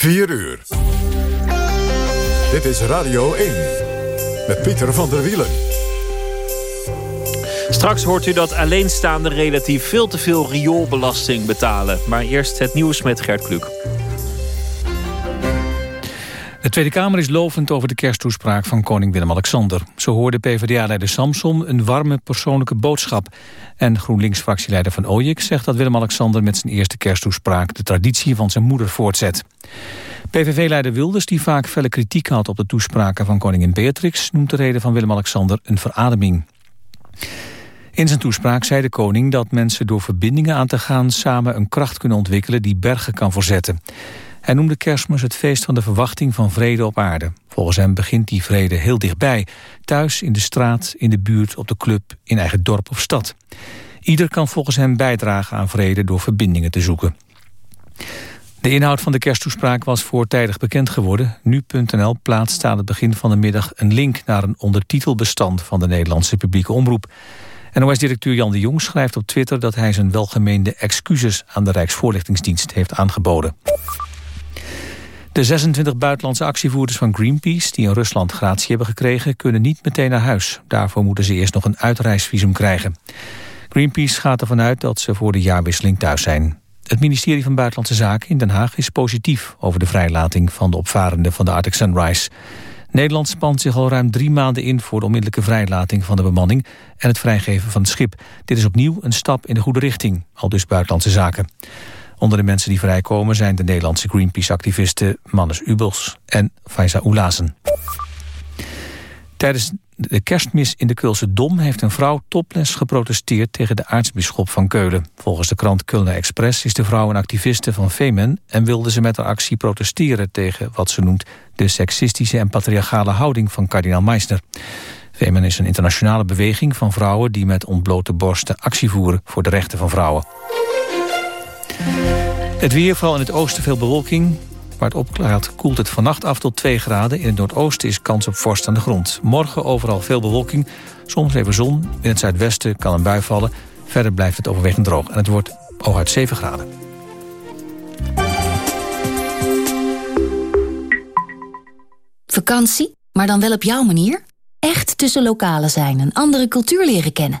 4 uur. Dit is Radio 1. Met Pieter van der Wielen. Straks hoort u dat alleenstaanden relatief veel te veel rioolbelasting betalen. Maar eerst het nieuws met Gert Kluk. De Tweede Kamer is lovend over de kersttoespraak van koning Willem-Alexander. Zo hoorde PvdA-leider Samson een warme persoonlijke boodschap. En GroenLinks-fractieleider Van Ooyek zegt dat Willem-Alexander met zijn eerste kersttoespraak de traditie van zijn moeder voortzet. PVV-leider Wilders, die vaak felle kritiek had op de toespraken van koningin Beatrix, noemt de reden van Willem-Alexander een verademing. In zijn toespraak zei de koning dat mensen door verbindingen aan te gaan samen een kracht kunnen ontwikkelen die bergen kan voorzetten. Hij noemde kerstmis het feest van de verwachting van vrede op aarde. Volgens hem begint die vrede heel dichtbij. Thuis, in de straat, in de buurt, op de club, in eigen dorp of stad. Ieder kan volgens hem bijdragen aan vrede door verbindingen te zoeken. De inhoud van de kersttoespraak was voortijdig bekend geworden. Nu.nl plaatst aan het begin van de middag een link naar een ondertitelbestand van de Nederlandse publieke omroep. NOS-directeur Jan de Jong schrijft op Twitter dat hij zijn welgemeende excuses aan de Rijksvoorlichtingsdienst heeft aangeboden. De 26 buitenlandse actievoerders van Greenpeace... die in Rusland gratie hebben gekregen, kunnen niet meteen naar huis. Daarvoor moeten ze eerst nog een uitreisvisum krijgen. Greenpeace gaat ervan uit dat ze voor de jaarwisseling thuis zijn. Het ministerie van Buitenlandse Zaken in Den Haag is positief... over de vrijlating van de opvarenden van de Arctic Sunrise. Nederland spant zich al ruim drie maanden in... voor de onmiddellijke vrijlating van de bemanning... en het vrijgeven van het schip. Dit is opnieuw een stap in de goede richting, al dus Buitenlandse Zaken. Onder de mensen die vrijkomen zijn de Nederlandse Greenpeace-activisten Mannes Ubels en Faiza Oelazen. Tijdens de kerstmis in de Keulse Dom heeft een vrouw topless geprotesteerd tegen de aartsbisschop van Keulen. Volgens de krant Kölner Express is de vrouw een activiste van Femen en wilde ze met haar actie protesteren tegen wat ze noemt de seksistische en patriarchale houding van kardinaal Meisner. Femen is een internationale beweging van vrouwen die met ontblote borsten actie voeren voor de rechten van vrouwen. Het weer, vooral in het oosten veel bewolking. Waar het opklaart koelt het vannacht af tot 2 graden. In het noordoosten is kans op vorst aan de grond. Morgen overal veel bewolking, soms even zon. In het zuidwesten kan een bui vallen. Verder blijft het overwegend droog en het wordt hooguit 7 graden. Vakantie, maar dan wel op jouw manier? Echt tussen lokalen zijn en andere cultuur leren kennen.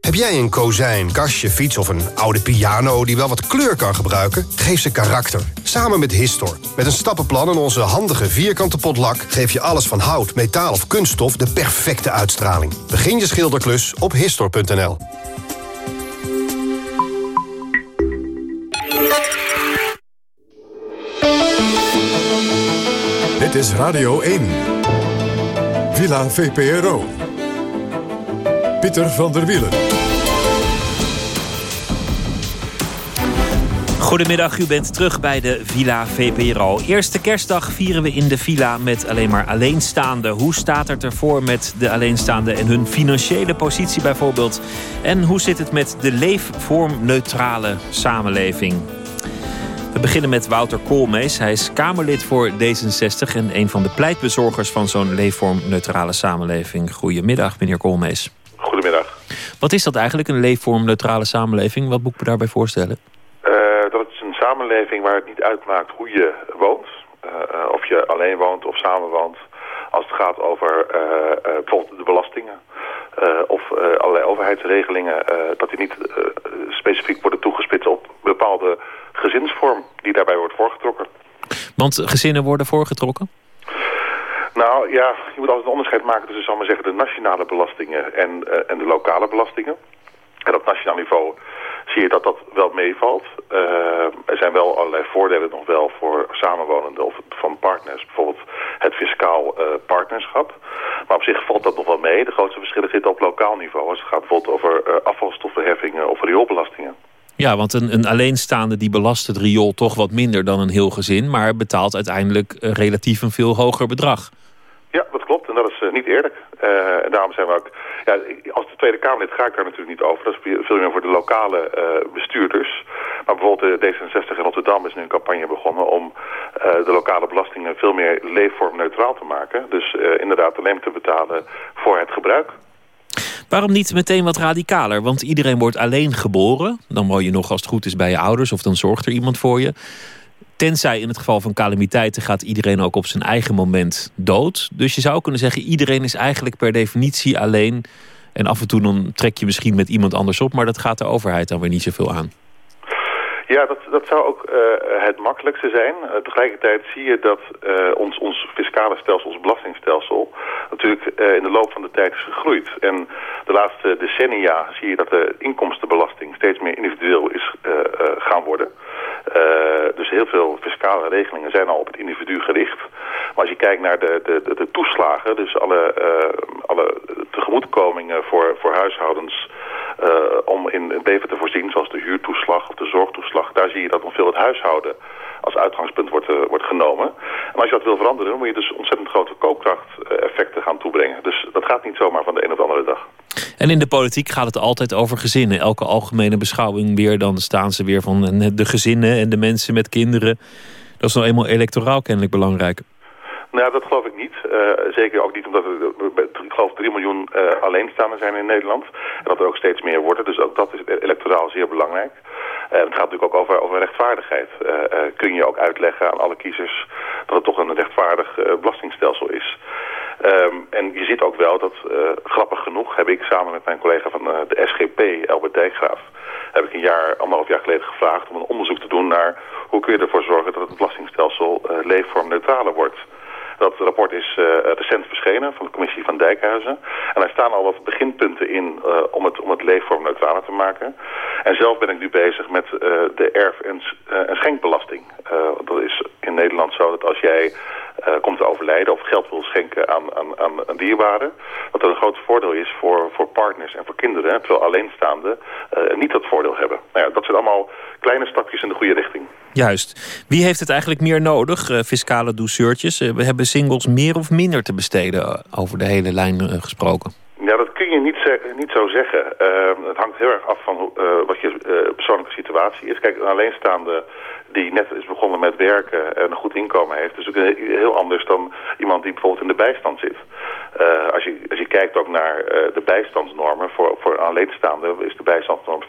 heb jij een kozijn, kastje, fiets of een oude piano die wel wat kleur kan gebruiken? Geef ze karakter. Samen met Histor. Met een stappenplan en onze handige vierkante potlak... geef je alles van hout, metaal of kunststof de perfecte uitstraling. Begin je schilderklus op Histor.nl. Dit is Radio 1. Villa VPRO. Pieter van der Wielen. Goedemiddag, u bent terug bij de Villa VPRO. Eerste kerstdag vieren we in de villa met alleen maar alleenstaanden. Hoe staat het ervoor met de alleenstaanden en hun financiële positie bijvoorbeeld? En hoe zit het met de leefvormneutrale samenleving? We beginnen met Wouter Koolmees. Hij is Kamerlid voor D66 en een van de pleitbezorgers van zo'n leefvormneutrale samenleving. Goedemiddag, meneer Koolmees. Wat is dat eigenlijk, een leefvormneutrale samenleving? Wat moet ik me daarbij voorstellen? samenleving waar het niet uitmaakt hoe je woont. Eh, eh, of je alleen woont of samen woont. Als het gaat over eh, bijvoorbeeld de belastingen. of allerlei overheidsregelingen. dat die niet specifiek worden toegespitst op bepaalde gezinsvorm die daarbij wordt voorgetrokken. Want gezinnen worden voorgetrokken? Nou ja, je moet altijd een onderscheid maken tussen zal maar zeggen, de nationale belastingen en, en de lokale belastingen. En op nationaal niveau zie je dat dat wel meevalt. Uh, er zijn wel allerlei voordelen nog wel voor samenwonenden of van partners. Bijvoorbeeld het fiscaal uh, partnerschap. Maar op zich valt dat nog wel mee. De grootste verschillen zitten op lokaal niveau. Als het gaat bijvoorbeeld over afvalstoffenheffingen of rioolbelastingen. Ja, want een, een alleenstaande die belast het riool toch wat minder dan een heel gezin... maar betaalt uiteindelijk relatief een veel hoger bedrag. Ja, dat klopt. En dat is niet eerlijk. en daarom zijn we ook... Ja, als de Tweede Kamerlid ga ik daar natuurlijk niet over. Dat is veel meer voor de lokale bestuurders. Maar bijvoorbeeld de D66 in Rotterdam is nu een campagne begonnen... om de lokale belastingen veel meer leefvormneutraal te maken. Dus inderdaad alleen te betalen voor het gebruik. Waarom niet meteen wat radicaler? Want iedereen wordt alleen geboren. Dan woon je nog als het goed is bij je ouders of dan zorgt er iemand voor je. Tenzij in het geval van calamiteiten gaat iedereen ook op zijn eigen moment dood. Dus je zou kunnen zeggen, iedereen is eigenlijk per definitie alleen. En af en toe dan trek je misschien met iemand anders op, maar dat gaat de overheid dan weer niet zoveel aan. Ja, dat, dat zou ook uh, het makkelijkste zijn. Uh, tegelijkertijd zie je dat uh, ons, ons fiscale stelsel, ons belastingstelsel... natuurlijk in de loop van de tijd is gegroeid. En de laatste decennia zie je dat de inkomstenbelasting steeds meer individueel is gaan worden. Dus heel veel fiscale regelingen zijn al op het individu gericht. Maar als je kijkt naar de, de, de, toeslagen, dus alle, alle tegemoetkomingen voor, voor huishoudens... om in het leven te voorzien, zoals de huurtoeslag of de zorgtoeslag daar zie je dat nog veel het huishouden als uitgangspunt wordt, wordt genomen. En als je dat wil veranderen, dan moet je dus ontzettend grote koopkrachteffecten gaan toebrengen. Dus dat gaat niet zomaar van de een op de andere dag. En in de politiek gaat het altijd over gezinnen. Elke algemene beschouwing weer, dan staan ze weer van de gezinnen en de mensen met kinderen. Dat is nou eenmaal electoraal kennelijk belangrijk. Nou, dat geloof ik niet. Uh, zeker ook niet omdat er, ik geloof, 3 miljoen uh, alleenstaanden zijn in Nederland. En dat er ook steeds meer worden. Dus ook dat is electoraal zeer belangrijk. Uh, het gaat natuurlijk ook over, over rechtvaardigheid. kun je ook uitleggen aan alle kiezers dat het toch een rechtvaardig belastingstelsel is. Um, en je ziet ook wel dat, grappig genoeg, heb ik samen met mijn collega van de SGP, Albert Dijkgraaf, heb ik een jaar, anderhalf jaar geleden gevraagd om een onderzoek te doen naar hoe kun je ervoor zorgen dat het belastingstelsel leefvormneutraler wordt. Dat rapport is uh, recent verschenen van de commissie van Dijkhuizen. En daar staan al wat beginpunten in uh, om, het, om het leefvorm neutraler te maken. En zelf ben ik nu bezig met uh, de erf- en, en schenkbelasting. dat is in Nederland zo dat als jij uh, komt te overlijden of geld wil schenken aan, aan, aan, aan dierbaren. Dat er een groot voordeel is voor, voor partners en voor kinderen. Terwijl alleenstaanden uh, niet dat voordeel hebben. Nou ja, dat zijn allemaal kleine stapjes in de goede richting. Juist. Wie heeft het eigenlijk meer nodig, uh, fiscale douceurtjes? we hebben singles meer of minder te besteden over de hele lijn gesproken? Ja, dat kun je niet, niet zo zeggen. het hangt heel erg af van wat je persoonlijke situatie is. Kijk, een alleenstaande die net is begonnen met werken en een goed inkomen heeft. Dus ook heel anders dan iemand die bijvoorbeeld in de bijstand zit. Uh, als, je, als je kijkt ook naar uh, de bijstandsnormen, voor, voor alleenstaanden is de bijstandsnorm 50%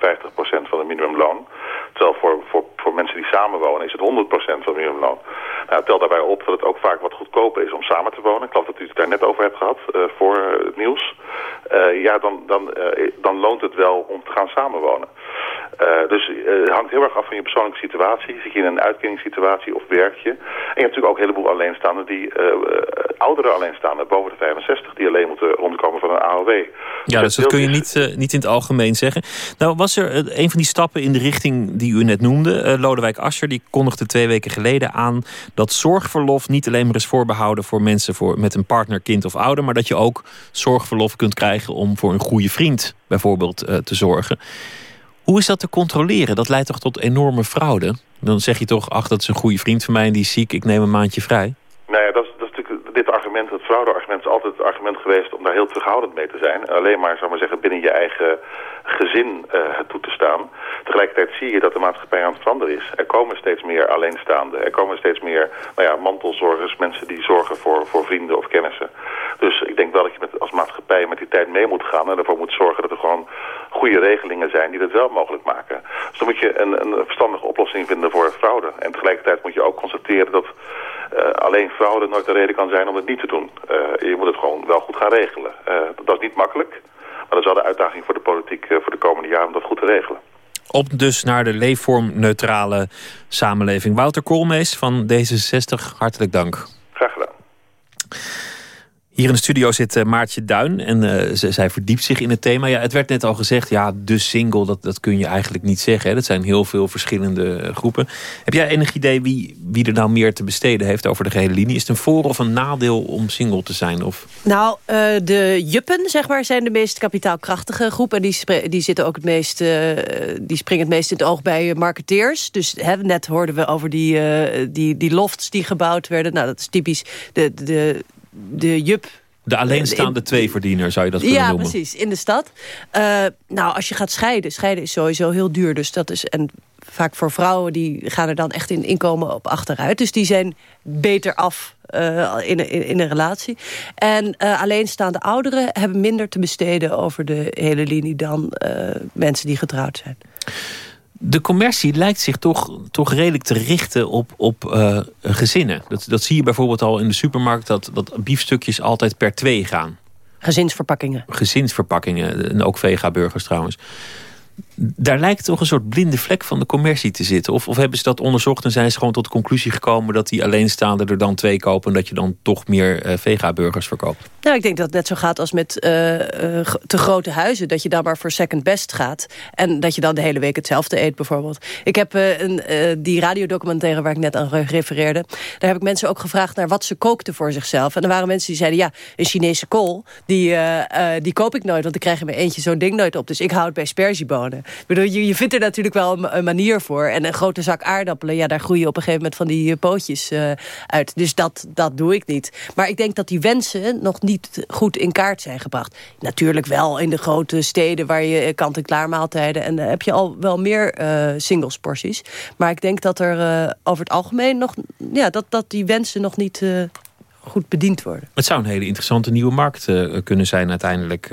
van het minimumloon. Terwijl voor, voor, voor mensen die samenwonen is het 100% van minimumloon. Nou, tel daarbij op dat het ook vaak wat goedkoper is om samen te wonen. Ik geloof dat u het daar net over hebt gehad uh, voor het nieuws. ja, dan, dan, dan loont het wel om te gaan samenwonen. dus het hangt heel erg af van je persoonlijke situatie. Zit je in een uitkeringssituatie of werk je? En je hebt natuurlijk ook een heleboel alleenstaanden die oudere alleenstaanden boven de 65 die alleen moeten rondkomen van een AOW. Ja, dus dat kun je niet, uh, niet in het algemeen zeggen. Nou, was er een van die stappen in de richting die u net noemde. Uh, Lodewijk Asscher die kondigde twee weken geleden aan... dat zorgverlof niet alleen maar is voorbehouden voor mensen voor, met een partner, kind of ouder... maar dat je ook zorgverlof kunt krijgen om voor een goede vriend bijvoorbeeld te zorgen. Hoe is dat te controleren? Dat leidt toch tot enorme fraude? Dan zeg je toch, ach, dat is een goede vriend van mij en die is ziek, ik neem een maandje vrij. Nou ja, dat is, dat is natuurlijk dit argument, het fraudeargument, is altijd het argument geweest om daar heel terughoudend mee te zijn. alleen maar, zou maar zeggen, binnen je eigen gezin uh, toe te staan. Tegelijkertijd zie je dat de maatschappij aan het veranderen is. Er komen steeds meer alleenstaanden. Er komen steeds meer nou ja, mantelzorgers, mensen die zorgen voor, voor vrienden of kennissen. Dus ik denk wel dat je met, als maatschappij met die tijd mee moet gaan... en ervoor moet zorgen dat er gewoon goede regelingen zijn die dat wel mogelijk maken. Dus dan moet je een, een verstandige oplossing vinden voor fraude. En tegelijkertijd moet je ook constateren dat uh, alleen fraude nooit een reden kan zijn om het niet te doen. Uh, je moet het gewoon wel goed gaan regelen. Dat is niet makkelijk, maar dat is wel de uitdaging voor de politiek voor de komende jaren om dat goed te regelen. Op dus naar de leefvormneutrale samenleving. Wouter Koolmees van D66, hartelijk dank. Graag gedaan. Hier in de studio zit uh, Maartje Duin en uh, zij verdiept zich in het thema. Ja, het werd net al gezegd, ja, de single, dat, dat kun je eigenlijk niet zeggen. Hè. Dat zijn heel veel verschillende eh, groepen. Heb jij enig idee wie, wie er nou meer te besteden heeft over de gehele linie? Is het een voor- of een nadeel om single te zijn? Of? Nou, de juppen, zeg maar, zijn de meest kapitaalkrachtige groep. En die, die, zitten ook het meest, die springen het meest in het oog bij marketeers. Dus hè, net hoorden we over die, die, die lofts die gebouwd werden. Nou, dat is typisch de... de de jup de De alleenstaande tweeverdiener zou je dat kunnen ja, noemen. Ja, precies. In de stad. Uh, nou, als je gaat scheiden. Scheiden is sowieso heel duur. Dus dat is... En vaak voor vrouwen, die gaan er dan echt in inkomen op achteruit. Dus die zijn beter af uh, in, in, in, een relatie. En uh, alleenstaande ouderen hebben minder te besteden over de hele linie dan mensen die getrouwd zijn. De commercie lijkt zich toch, toch redelijk te richten op, op uh, gezinnen. Dat, dat zie je bijvoorbeeld al in de supermarkt... dat, dat biefstukjes altijd per twee gaan. Gezinsverpakkingen. Gezinsverpakkingen, en ook vega-burgers trouwens daar lijkt toch een soort blinde vlek van de commercie te zitten. Of, of hebben ze dat onderzocht en zijn ze gewoon tot de conclusie gekomen... dat die alleenstaande er dan twee kopen... en dat je dan toch meer uh, vega-burgers verkoopt? Nou, ik denk dat het net zo gaat als met uh, te grote huizen. Dat je dan maar voor second best gaat. En dat je dan de hele week hetzelfde eet bijvoorbeeld. Ik heb een, die radiodocumentaire waar ik net aan refereerde... daar heb ik mensen ook gevraagd naar wat ze kookten voor zichzelf. En er waren mensen die zeiden... ja, een Chinese kool, die, die koop ik nooit... want ik krijg in mijn eentje zo'n ding nooit op. Dus ik hou het bij sperziebonen. Bedoel, je, je vindt er natuurlijk wel een, manier voor. En een grote zak aardappelen, ja, daar groeien op een gegeven moment van die pootjes uh, uit. Dus dat, dat doe ik niet. Maar ik denk dat die wensen nog niet goed in kaart zijn gebracht. Natuurlijk wel in de grote steden waar je kant-en-klaar maaltijden... en dan heb je al wel meer uh, singles porties. Maar ik denk dat er over het algemeen nog... ja, dat, dat die wensen nog niet goed bediend worden. Het zou een hele interessante nieuwe markt kunnen zijn uiteindelijk...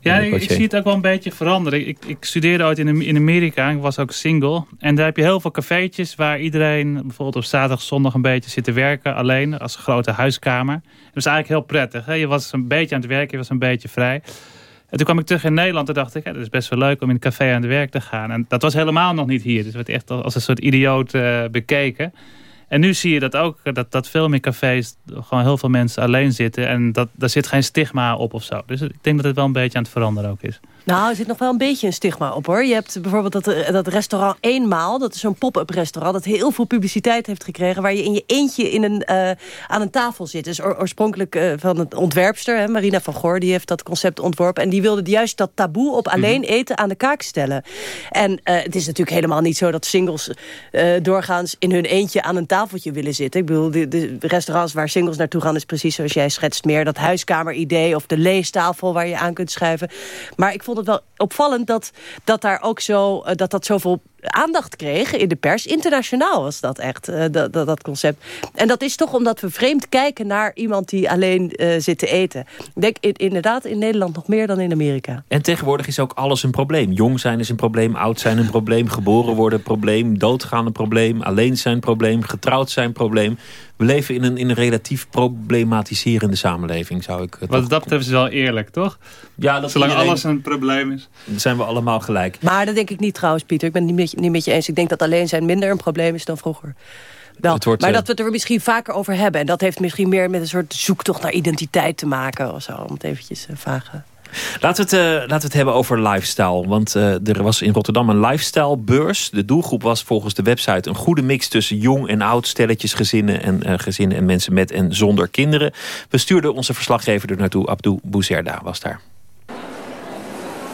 Ja, ik, ik, zie het ook wel een beetje veranderen. Ik, ik studeerde ooit in, in Amerika, ik was ook single. En daar heb je heel veel cafeetjes waar iedereen bijvoorbeeld op zaterdag, zondag een beetje zit te werken. Alleen, als een grote huiskamer. Dat is eigenlijk heel prettig. Hè? Je was een beetje aan het werken, je was een beetje vrij. En toen kwam ik terug in Nederland en dacht ik, ja, dat is best wel leuk om in een café aan het werk te gaan. En dat was helemaal nog niet hier. Dus werd echt als een soort idioot uh, bekeken. En nu zie je dat ook, dat, dat veel meer cafés gewoon heel veel mensen alleen zitten. En dat, daar zit geen stigma op of zo. Dus ik denk dat het wel een beetje aan het veranderen ook is. Nou, er zit nog wel een beetje een stigma op hoor. Je hebt bijvoorbeeld dat, eh, dat restaurant Eenmaal. Dat is zo'n pop-up restaurant dat heel veel publiciteit heeft gekregen. Waar je in je eentje in een, uh, aan een tafel zit. Dus oorspronkelijk uh, van het ontwerpster, hè, Marina van Goor. Die heeft dat concept ontworpen. En die wilde juist dat taboe op alleen mhm. eten aan de kaak stellen. En uh, het is natuurlijk helemaal niet zo dat singles doorgaans in hun eentje aan een tafeltje willen zitten. Ik bedoel, de, de restaurants waar singles naartoe gaan is precies zoals jij schetst. Meer dat huiskameridee of de leestafel waar je aan kunt schuiven. Maar ik vond het wel opvallend dat, dat daar ook zo, uh, dat dat zoveel aandacht kreeg in de pers. Internationaal was dat echt, uh, dat, dat, dat, concept. En dat is toch omdat we vreemd kijken naar iemand die alleen uh, zit te eten. Ik denk in, inderdaad in Nederland nog meer dan in Amerika. En tegenwoordig is ook alles een probleem. Jong zijn is een probleem, oud zijn een probleem, geboren worden een probleem, doodgaan een probleem, alleen zijn een probleem, getrouwd zijn een probleem. We leven in een, in een relatief problematiserende samenleving, zou ik... Wat dat betreft is wel eerlijk, toch? Ja, dat Zolang alles een probleem is. Dan zijn we allemaal gelijk. Maar dat denk ik niet trouwens, Pieter. Ik ben het niet met, niet met je eens. Ik denk dat alleen zijn minder een probleem is dan vroeger. Wel, wordt, maar dat we het er misschien vaker over hebben. En dat heeft misschien meer met een soort zoektocht naar identiteit te maken. Of zo, om het eventjes uh, vage... Laten we, het, uh, laten we het hebben over lifestyle. Want uh, er was in Rotterdam een lifestylebeurs. De doelgroep was volgens de website een goede mix tussen jong en oud, stelletjes, gezinnen en, uh, gezinnen en mensen met en zonder kinderen. We stuurden onze verslaggever er naartoe. Abdou Bouzerda was daar.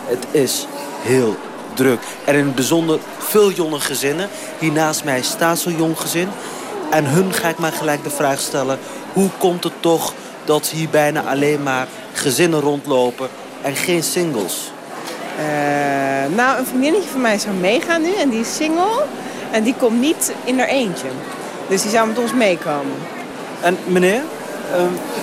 Het is heel druk. En in het bijzonder veel jonge gezinnen. Hier naast mij staat zo'n jong gezin. En hun ga ik maar gelijk de vraag stellen. Hoe komt het toch dat hier bijna alleen maar gezinnen rondlopen en geen singles? Uh, nou, een vriendinnetje van mij zou meegaan nu en die is single. En die komt niet in haar eentje. Dus die zou met ons meekomen. En meneer,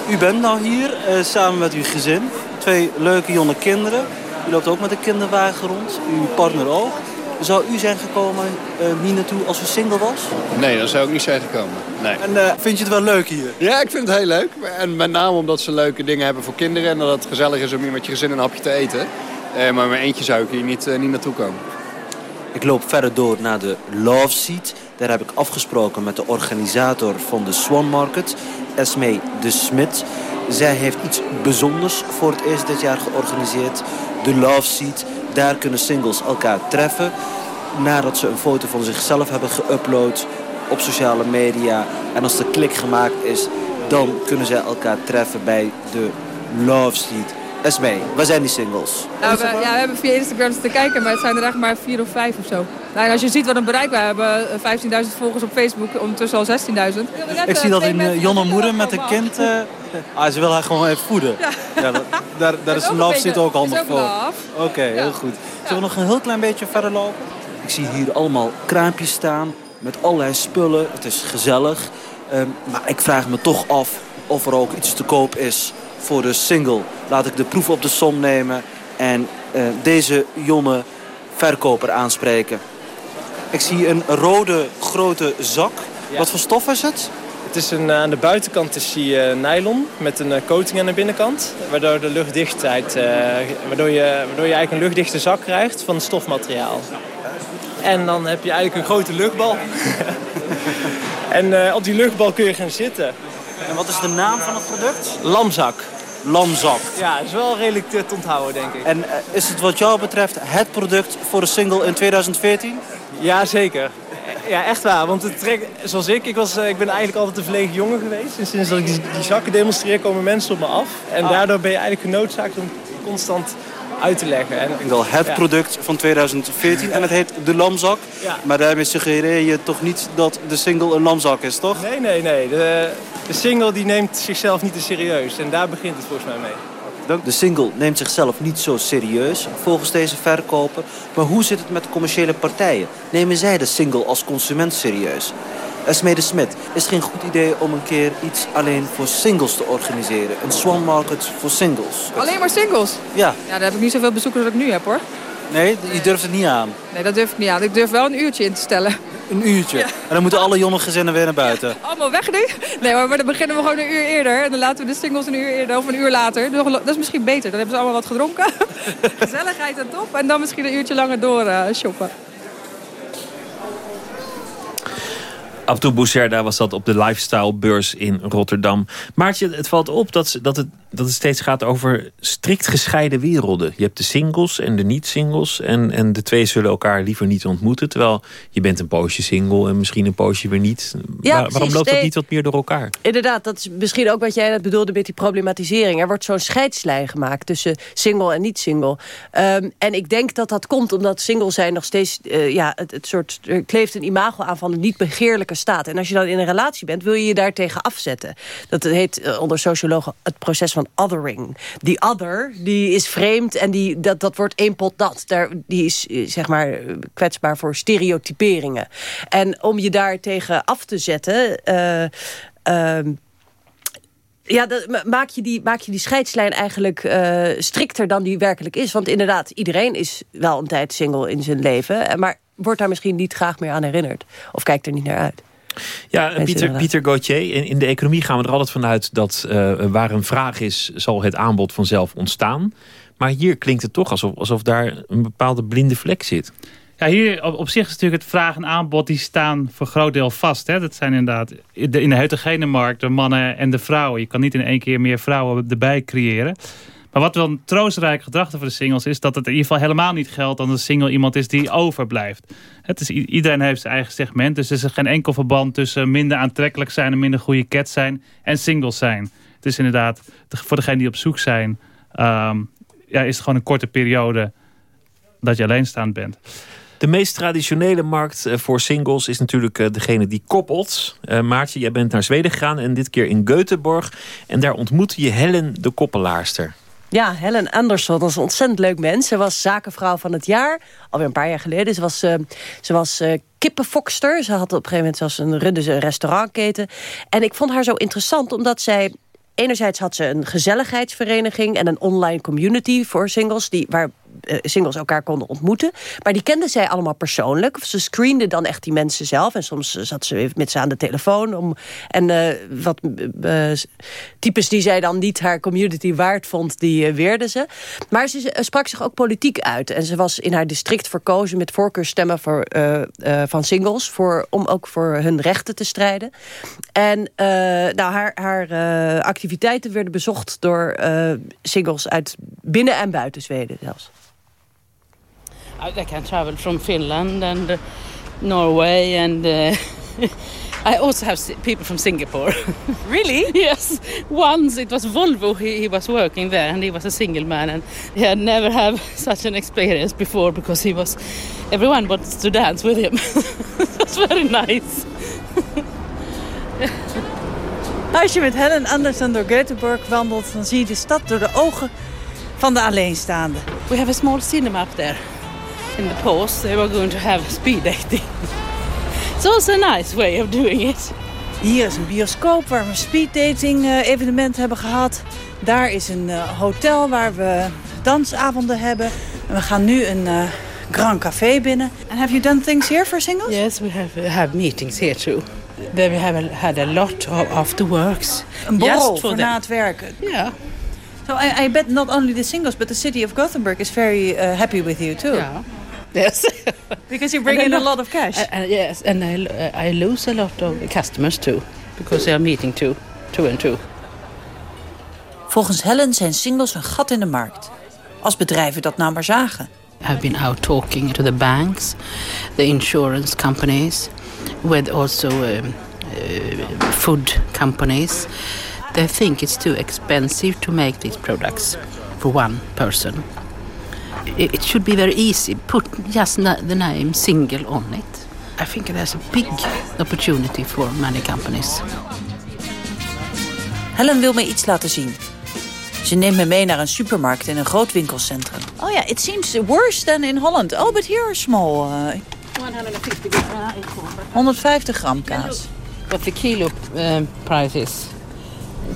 uh, u bent nou hier uh, samen met uw gezin. Twee leuke jonge kinderen. U loopt ook met een kinderwagen rond. Uw partner ook. Zou u zijn gekomen hier naartoe als u single was? Nee, dan zou ik niet zijn gekomen. Nee. En vind je het wel leuk hier? Ja, ik vind het heel leuk. En met name omdat ze leuke dingen hebben voor kinderen. En dat het gezellig is om hier met je gezin een hapje te eten. maar met eentje zou ik hier niet, niet naartoe komen. Ik loop verder door naar de Love Seat. Daar heb ik afgesproken met de organisator van de Swan Market, Esme de Smit. Zij heeft iets bijzonders voor het eerst dit jaar georganiseerd. De Love Seat. Daar kunnen singles elkaar treffen. Nadat ze een foto van zichzelf hebben geüpload op sociale media. En als de klik gemaakt is, dan kunnen zij elkaar treffen bij de Love Seat Esme, waar zijn die singles? Nou, we, ja, we hebben via Instagram te kijken, maar het zijn er echt maar vier of vijf of zo. Nou, als je ziet wat een bereik we hebben, 15.000 eh, volgers op Facebook, ondertussen al 16.000. Ik zie dat een jonge moeder met een kind... Uh, ah, ze wil haar gewoon even voeden. Ja. ja dat, daar, daar is een love zit ook handig voor. Oké, heel goed. Zullen we nog een heel klein beetje verder lopen? Ik zie hier allemaal kraampjes staan met allerlei spullen. Het is gezellig. Ehm, maar ik vraag me toch af of er ook iets te koop is voor de single. Laat ik de proef op de som nemen en uh, deze jonge verkoper aanspreken. Ik zie een rode grote zak. Wat voor stof is het? Het is een, eh, aan de buitenkant is die uh, nylon met een coating aan de binnenkant. Waardoor de luchtdichtheid, waardoor, je, waardoor je eigenlijk een luchtdichte zak krijgt van het stofmateriaal. En dan heb je eigenlijk een grote luchtbal. en op die luchtbal kun je gaan zitten. En wat is de naam van het product? Lamzak. Lamzak. Ja, is wel redelijk te onthouden, denk ik. En eh, is het wat jou betreft het product voor de single in 2014? Ja, zeker. Ja, echt waar. Want het trekt, zoals ik, ik, was, eh, ik ben eigenlijk altijd een verlegen jongen geweest. En sinds dat ik die, zakken demonstreer, komen mensen op me af. En ah. daardoor ben je eigenlijk genoodzaakt om constant uit te leggen. En, ik wel het product van 2014 en het heet de lamzak. Maar daarmee suggereer je toch niet dat de single een lamzak is, toch? Nee, nee, nee. De, de single die neemt zichzelf niet te serieus. En daar begint het volgens mij mee. De single neemt zichzelf niet zo serieus, volgens deze verkoper. Maar hoe zit het met commerciële partijen? Nemen zij de single als consument serieus? Esme de Smit, is het geen goed idee om een keer iets alleen voor singles te organiseren? Een Swan Market voor singles. Alleen maar singles? Ja. Ja, daar heb ik niet zoveel bezoekers als ik nu heb hoor. Nee, je durft het niet aan? Nee, dat durf ik niet aan. Ik durf wel een uurtje in te stellen. Een uurtje? En dan moeten alle jonge gezinnen weer naar buiten? allemaal weg nu? Nee, maar dan beginnen we gewoon een uur eerder. En dan laten we de singles een uur eerder of een uur later. Dat is misschien beter. Dan hebben ze allemaal wat gedronken. Gezelligheid en top. En dan misschien een uurtje langer door uh, shoppen. Abdul Boucherda was dat op de lifestyle beurs in Rotterdam. Maartje, het valt op dat, dat, het, dat het steeds gaat over strikt gescheiden werelden. Je hebt de singles en de niet-singles. En, en de twee zullen elkaar liever niet ontmoeten. Terwijl je bent een poosje single en misschien een poosje weer niet. Ja, waarom loopt dat niet wat meer door elkaar? Inderdaad, dat is misschien ook wat jij net bedoelde met die problematisering. Er wordt zo'n scheidslijn gemaakt tussen single en niet-single. Um, en ik denk dat dat komt omdat single zijn nog steeds... Uh, ja, het, het soort, er kleeft een imago aan van een niet begeerlijke staat. En als je dan in een relatie bent, wil je je daar tegen afzetten. Dat heet eh, onder sociologen het proces van othering. Die other, die is vreemd en die, dat, dat wordt één pot dat. Daar, die is eh, zeg maar kwetsbaar voor stereotyperingen. En om je daar tegen af te zetten... Uh, ja, dat, maak, je die, maak je die scheidslijn eigenlijk strikter dan die werkelijk is. Want inderdaad, iedereen is wel een tijd single in zijn leven. Maar wordt daar misschien niet graag meer aan herinnerd. Of kijkt er niet naar uit. Ja, Pieter, Pieter Gauthier, in, in de economie gaan we er altijd vanuit... dat uh, waar een vraag is, zal het aanbod vanzelf ontstaan. Maar hier klinkt het toch alsof, alsof daar een bepaalde blinde vlek zit. Ja, hier op, op zich is natuurlijk het vraag en aanbod... die staan voor groot deel vast. Hè. Dat zijn inderdaad in de, in de heterogene markt de mannen en de vrouwen. Je kan niet in één keer meer vrouwen erbij creëren... Maar wat wel een troostrijk gedachte voor de singles is... dat het in ieder geval helemaal niet geldt dat een single iemand is die overblijft. Het is, iedereen heeft zijn eigen segment. Dus er is geen enkel verband tussen minder aantrekkelijk zijn... en minder goede cat zijn en singles zijn. Het is inderdaad, voor degenen die op zoek zijn... Ehm, ja, is het gewoon een korte periode dat je alleenstaand bent. De meest traditionele markt eh, voor singles is natuurlijk eh, degene die koppelt. Uh, Maartje, jij bent naar Zweden gegaan en dit keer in Göteborg. En daar ontmoette je Helen de koppelaarster. Ja, Helen Anderson, dat is een ontzettend leuk mens. Ze was zakenvrouw van het jaar, alweer een paar jaar geleden. Ze was, uh, ze was uh, kippenfokster. Ze had op een gegeven moment zelfs een, runde een restaurantketen. En ik vond haar zo interessant, omdat zij enerzijds had ze een gezelligheidsvereniging en een online community voor singles die, waar singles elkaar konden ontmoeten. Maar die kenden zij allemaal persoonlijk. Ze screende dan echt die mensen zelf. En soms zat ze met ze aan de telefoon. Om, en uh, wat uh, types die zij dan niet haar community waard vond, die weerde ze. Maar ze sprak zich ook politiek uit. En ze was in haar district verkozen met voorkeurstemmen voor, van singles. Voor, om ook voor hun rechten te strijden. En nou, haar, haar activiteiten werden bezocht door singles uit binnen- en buiten Zweden zelfs. I can travel from Finland and uh, Norway and uh, I also have people from Singapore. Really? yes. Once it was Volvo, he, he was working there and he was a single man and he had never had such an experience before because he was, everyone wants to dance with him. That's very nice. Als je met Helen Anderson door Göteborg wandelt... dan zie je de stad door de ogen van de alleenstaande. We have a small cinema up there in the post. They were going to have speed dating. It's also a nice way of doing it. Hier is een bioscoop waar we een speeddating uh, evenement hebben gehad. Daar is een uh, hotel waar we dansavonden hebben. En we gaan nu een uh, Grand Café binnen. And have you done things here for singles? Yes, we have, have meetings here too. Then we have had a lot of after works. Een borrel voor na het werken. Yeah. So I, I, bet not only the singles, but the city of Gothenburg is very uh, happy with you too. Yeah. Yes. because you bring in a lot of cash. Uh, uh, yes, and I, I lose a lot of customers too. Because they are meeting two, two and two. Volgens Helen zijn singles een gat in de markt. Als bedrijven dat nou maar zagen. I've been out talking to the banks, the insurance companies, with also um, uh, food companies. They think it's too expensive to make these products for one person. It should be very easy. Put just the name single on it. I think there's a big opportunity for many companies. Helen wil me iets laten zien. Ze neemt me mee naar een supermarkt in een groot winkelcentrum. Oh ja, it seems worse than in Holland. Oh, but here are small. Uh, 150 gram kaas. But the kilo uh, price is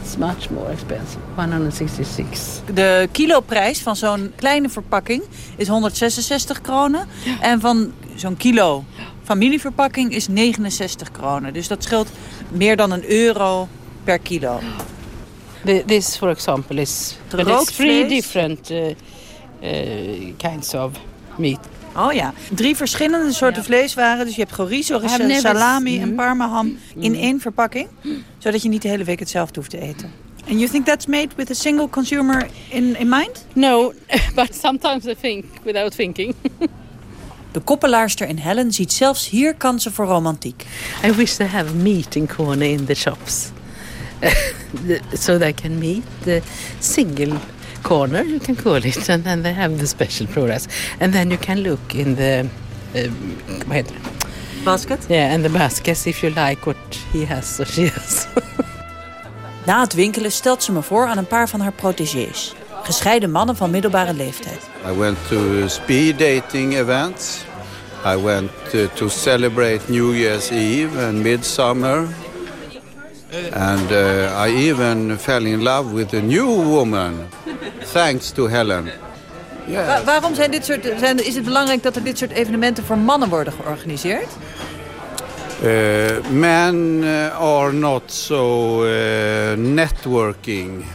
It's much more expensive. 166. De kiloprijs van zo'n kleine verpakking is 166 kronen. En van zo'n kilo familieverpakking is 69 kronen. Dus dat scheelt meer dan een euro per kilo. This, for example, is but it's three different uh, uh, kinds of meat. Oh ja, drie verschillende soorten ja. vleeswaren. Dus je hebt chorizo, salami en parmaham in één verpakking. Zodat je niet de hele week hetzelfde hoeft te eten. And you think that's made with a single consumer in, in mind? No, but sometimes I think without thinking. De koppelaarster in Helen ziet zelfs hier kansen voor romantiek. I wish they have a meeting corner in the shops. so they can meet the single corner, you can call it, and then they have the special products. And then you can look in the uh, basket. Yeah, and the baskets if you like what he has or she has. Na het winkelen stelt ze me voor aan een paar van haar protégés. Gescheiden mannen van middelbare leeftijd. I went to speed dating events. I went to, to celebrate New Year's Eve and Midsummer. And uh, I even fell in love with a new woman. Thanks to Helen. Yeah. waarom zijn dit soort, zijn, is het belangrijk dat er dit soort evenementen voor mannen worden georganiseerd? Uh, men uh, are not so uh, networking.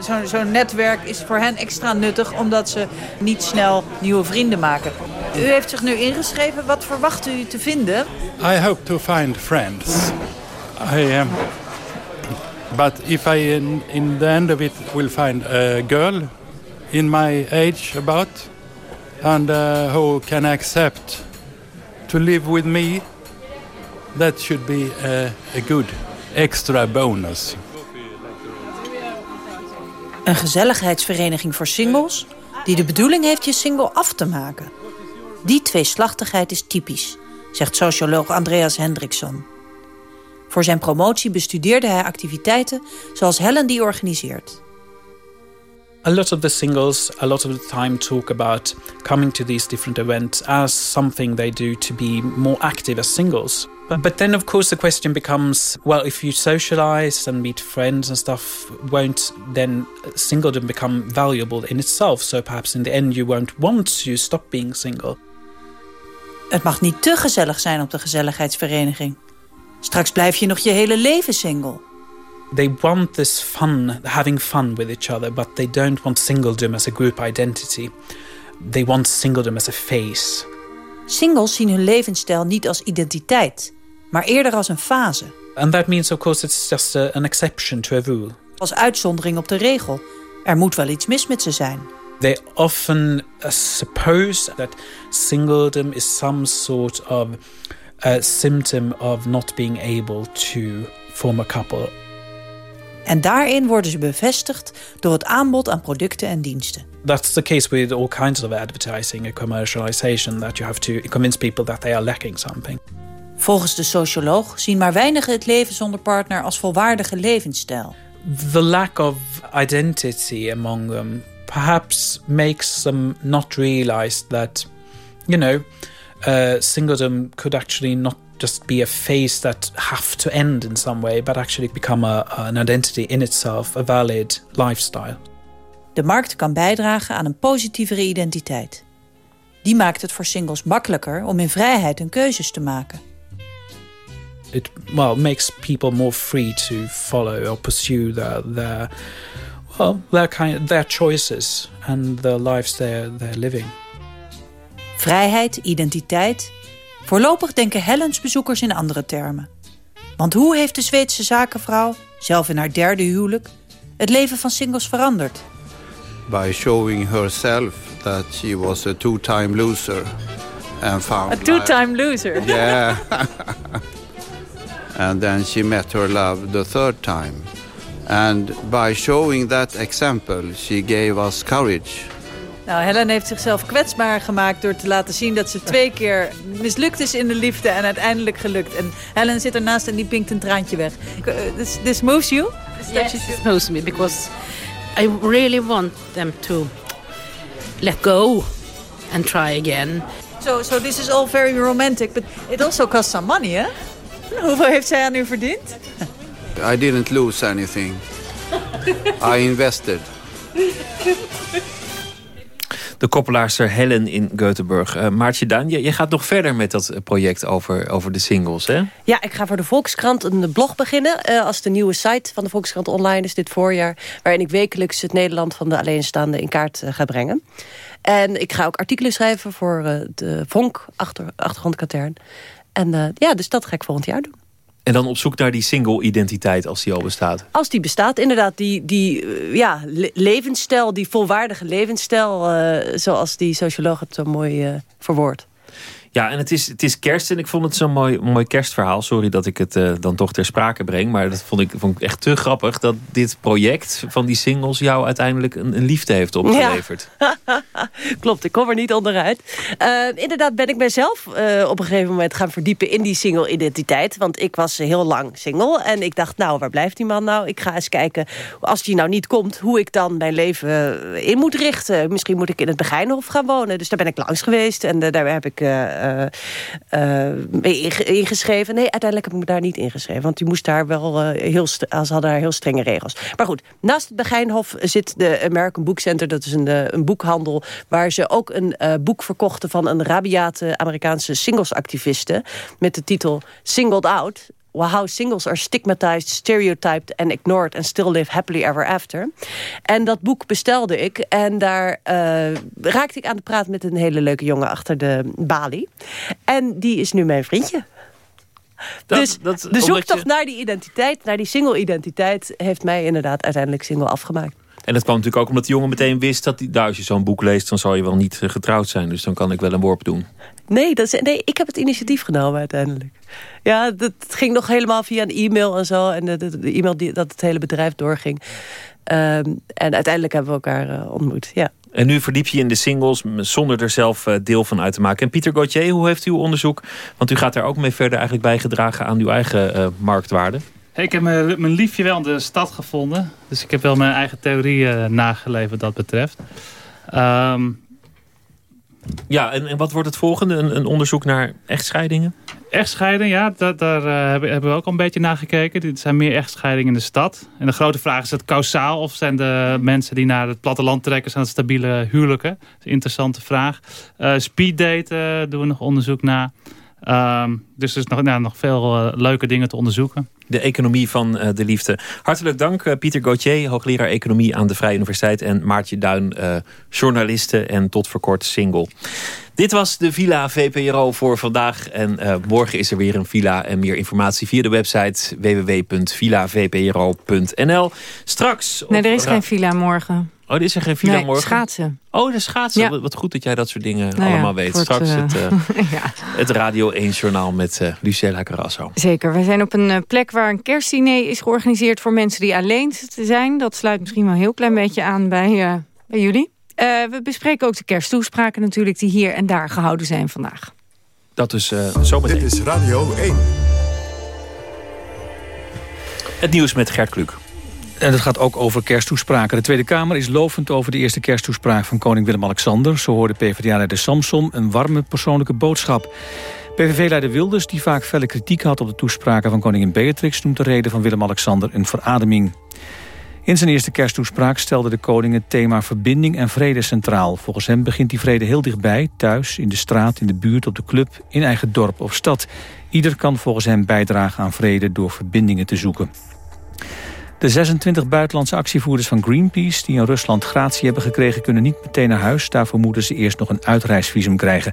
Zo'n zo netwerk is voor hen extra nuttig omdat ze niet snel nieuwe vrienden maken. U heeft zich nu ingeschreven. Wat verwacht u te vinden? I hope to find friends. I um, but if I in, in the end of it will find a girl in my age about and uh, who can accept to live with me that should be a, a good extra bonus. Een gezelligheidsvereniging voor singles die de bedoeling heeft je single af te maken. Die tweeslachtigheid is typisch, zegt socioloog Andreas Hendriksson. Voor zijn promotie bestudeerde hij activiteiten zoals Helen die organiseert. A lot of the singles, a lot of the time talk about coming to these different events as something they do to be more active as singles. But, but then, of course, the question becomes well, if you socialize and meet friends and stuff, won't then singledom become valuable in itself? So perhaps in the end, you won't want to stop being single. Het mag niet te gezellig zijn op de gezelligheidsvereniging. Straks blijf je nog je hele leven single. They want this fun, having fun with each other, but they don't want singledom as a group identity. They want singledom as a face. Singles zien hun levensstijl niet als identiteit, maar eerder als een fase. And that means of course it's just a, an exception to a rule. Als uitzondering op de regel. Er moet wel iets mis met ze zijn. They often uh, suppose that singledom is some sort of a symptom of not being able to form a couple. En daarin worden ze bevestigd door het aanbod aan producten en diensten. That's the case with all kinds of advertising and commercialization that you have to convince people that they are lacking something. Volgens de socioloog zien maar weinigen het leven zonder partner als volwaardige levensstijl. The lack of identity among them perhaps makes them not realize that, you know, uh, singledom could actually not just be a phase that have to end in some way, but actually become a, an identity in itself, a valid lifestyle. De markt kan bijdragen aan een positievere identiteit. Die maakt het voor singles makkelijker om in vrijheid hun keuzes te maken. It well makes people more free to follow or pursue their their well their kind their choices and the lives they're they're living. Vrijheid, identiteit. Voorlopig denken Helens bezoekers in andere termen. Want hoe heeft de Zweedse zakenvrouw, zelf in haar derde huwelijk, het leven van singles veranderd? By showing herself that she was a two-time loser and found A two-time loser. Yeah. and then she met her love the third time. And by showing that example, she gave us courage. Nou, Helen heeft zichzelf kwetsbaar gemaakt door te laten zien dat ze twee keer mislukt is in de liefde en uiteindelijk gelukt. En Helen zit ernaast en die pinkt een traantje weg. This, this moves you? Yes, this moves me because I really want them to let go and try again. So, so this is all very romantic, but it also costs some money, hè? Hoeveel heeft zij aan u verdiend? I didn't lose anything. I invested. De koppelaarster Helen in Göteborg. Uh, Maartje Daan, je, je, gaat nog verder met dat project over, over de singles, hè? Ja, ik ga voor de Volkskrant een blog beginnen. Uh, als de nieuwe site van de Volkskrant online is dit voorjaar. Waarin ik wekelijks het Nederland van de alleenstaande in kaart uh, ga brengen. En ik ga ook artikelen schrijven voor de Vonk, achter, achtergrondkatern. En ja, dus dat ga ik volgend jaar doen. En dan op zoek naar die single-identiteit als die al bestaat. Als die bestaat, inderdaad. Die, die ja, levensstijl, die volwaardige levensstijl... Uh, zoals die socioloog het zo mooi uh, verwoordt. Ja, en het is, het is kerst en ik vond het zo'n mooi, mooi kerstverhaal. Sorry dat ik het uh, dan toch ter sprake breng. Maar dat vond ik, vond ik echt te grappig dat dit project van die singles... jou uiteindelijk een, een liefde heeft opgeleverd. Ja. Klopt, ik kom er niet onderuit. Uh, inderdaad ben ik mijzelf uh, op een gegeven moment gaan verdiepen... in die single-identiteit. Want ik was heel lang single. En ik dacht, nou, waar blijft die man nou? Ik ga eens kijken, als die nou niet komt... hoe ik dan mijn leven in moet richten. Misschien moet ik in het Begijnhof gaan wonen. Dus daar ben ik langs geweest. En daar heb ik... Uh, uh, ingeschreven. Nee, uiteindelijk heb ik me daar niet ingeschreven. Want die moest daar wel heel... Ze hadden daar heel strenge regels. Maar goed, naast het Begijnhof zit de American Book Center. Dat is een, een boekhandel waar ze ook een boek verkochten... van een rabiate Amerikaanse singlesactiviste... met de titel Singled Out how singles are stigmatized, stereotyped and ignored... and still live happily ever after. En dat boek bestelde ik. En daar uh, raakte ik aan de praat met een hele leuke jongen achter de balie. En die is nu mijn vriendje. Dat, dus dat, de zoektocht je... naar die identiteit, naar die single-identiteit... heeft mij inderdaad uiteindelijk single afgemaakt. En dat kwam natuurlijk ook omdat die jongen meteen wist dat die, nou, als je zo'n boek leest, dan zal je wel niet getrouwd zijn. Dus dan kan ik wel een worp doen. Nee, dat is, nee, ik heb het initiatief genomen uiteindelijk. Ja, dat ging nog helemaal via een e-mail en zo. En de, de, de e-mail die, dat het hele bedrijf doorging. Um, en uiteindelijk hebben we elkaar uh, ontmoet, ja. En nu verdiep je in de singles zonder er zelf deel van uit te maken. En Pieter Gauthier, hoe heeft u uw onderzoek? Want u gaat daar ook mee verder eigenlijk bijgedragen aan uw eigen uh, marktwaarde. Hey, ik heb mijn, mijn liefje wel in de stad gevonden. Dus ik heb wel mijn eigen theorie uh, nageleefd wat dat betreft. Um, ja, en, en wat wordt het volgende? Een, een onderzoek naar echtscheidingen? Echtscheiding, ja, dat, daar uh, hebben, we ook al een beetje naar gekeken. Er zijn meer echtscheidingen in de stad. En de grote vraag is het kausaal of zijn de mensen die naar het platteland trekken... zijn het stabiele huwelijken? Dat is een interessante vraag. Uh, speeddaten doen we nog onderzoek naar. Um, dus er is nog, nou, nog veel uh, leuke dingen te onderzoeken. De economie van uh, de liefde. Hartelijk dank uh, Pieter Gauthier, hoogleraar economie aan de Vrije Universiteit. En Maartje Duin, journaliste en tot voor kort single. Dit was de Villa VPRO voor vandaag. En morgen is er weer een Villa en meer informatie via de website www.villavpro.nl. Straks... Nee, er is geen Villa morgen. Oh, dit is er geen villa nee, morgen? schaatsen. Oh, de schaatsen. Ja. Wat goed dat jij dat soort dingen Nou ja, allemaal weet. het, Straks eh, het, eh, ja. het Radio 1-journaal met eh Lucella Carrasso. Zeker. We zijn op een plek waar een kerstdiner is georganiseerd... voor mensen die alleen zijn. Dat sluit misschien wel een heel klein beetje aan bij, eh, bij jullie. Eh, we bespreken ook de kersttoespraken natuurlijk... die hier en daar gehouden zijn vandaag. Dat is eh zometeen. Dit is Radio 1. Het nieuws met Gert Kluk. En het gaat ook over kersttoespraken. De Tweede Kamer is lovend over de eerste kersttoespraak van koning Willem-Alexander. Zo hoorde PvdA-leider Samson een warme persoonlijke boodschap. PVV-leider Wilders, die vaak felle kritiek had op de toespraken van koningin Beatrix... noemt de reden van Willem-Alexander een verademing. In zijn eerste kersttoespraak stelde de koning het thema verbinding en vrede centraal. Volgens hem begint die vrede heel dichtbij, thuis, in de straat, in de buurt, op de club, in eigen dorp of stad. Ieder kan volgens hem bijdragen aan vrede door verbindingen te zoeken. De 26 buitenlandse actievoerders van Greenpeace... die in Rusland gratie hebben gekregen, kunnen niet meteen naar huis. Daarvoor moeten ze eerst nog een uitreisvisum krijgen.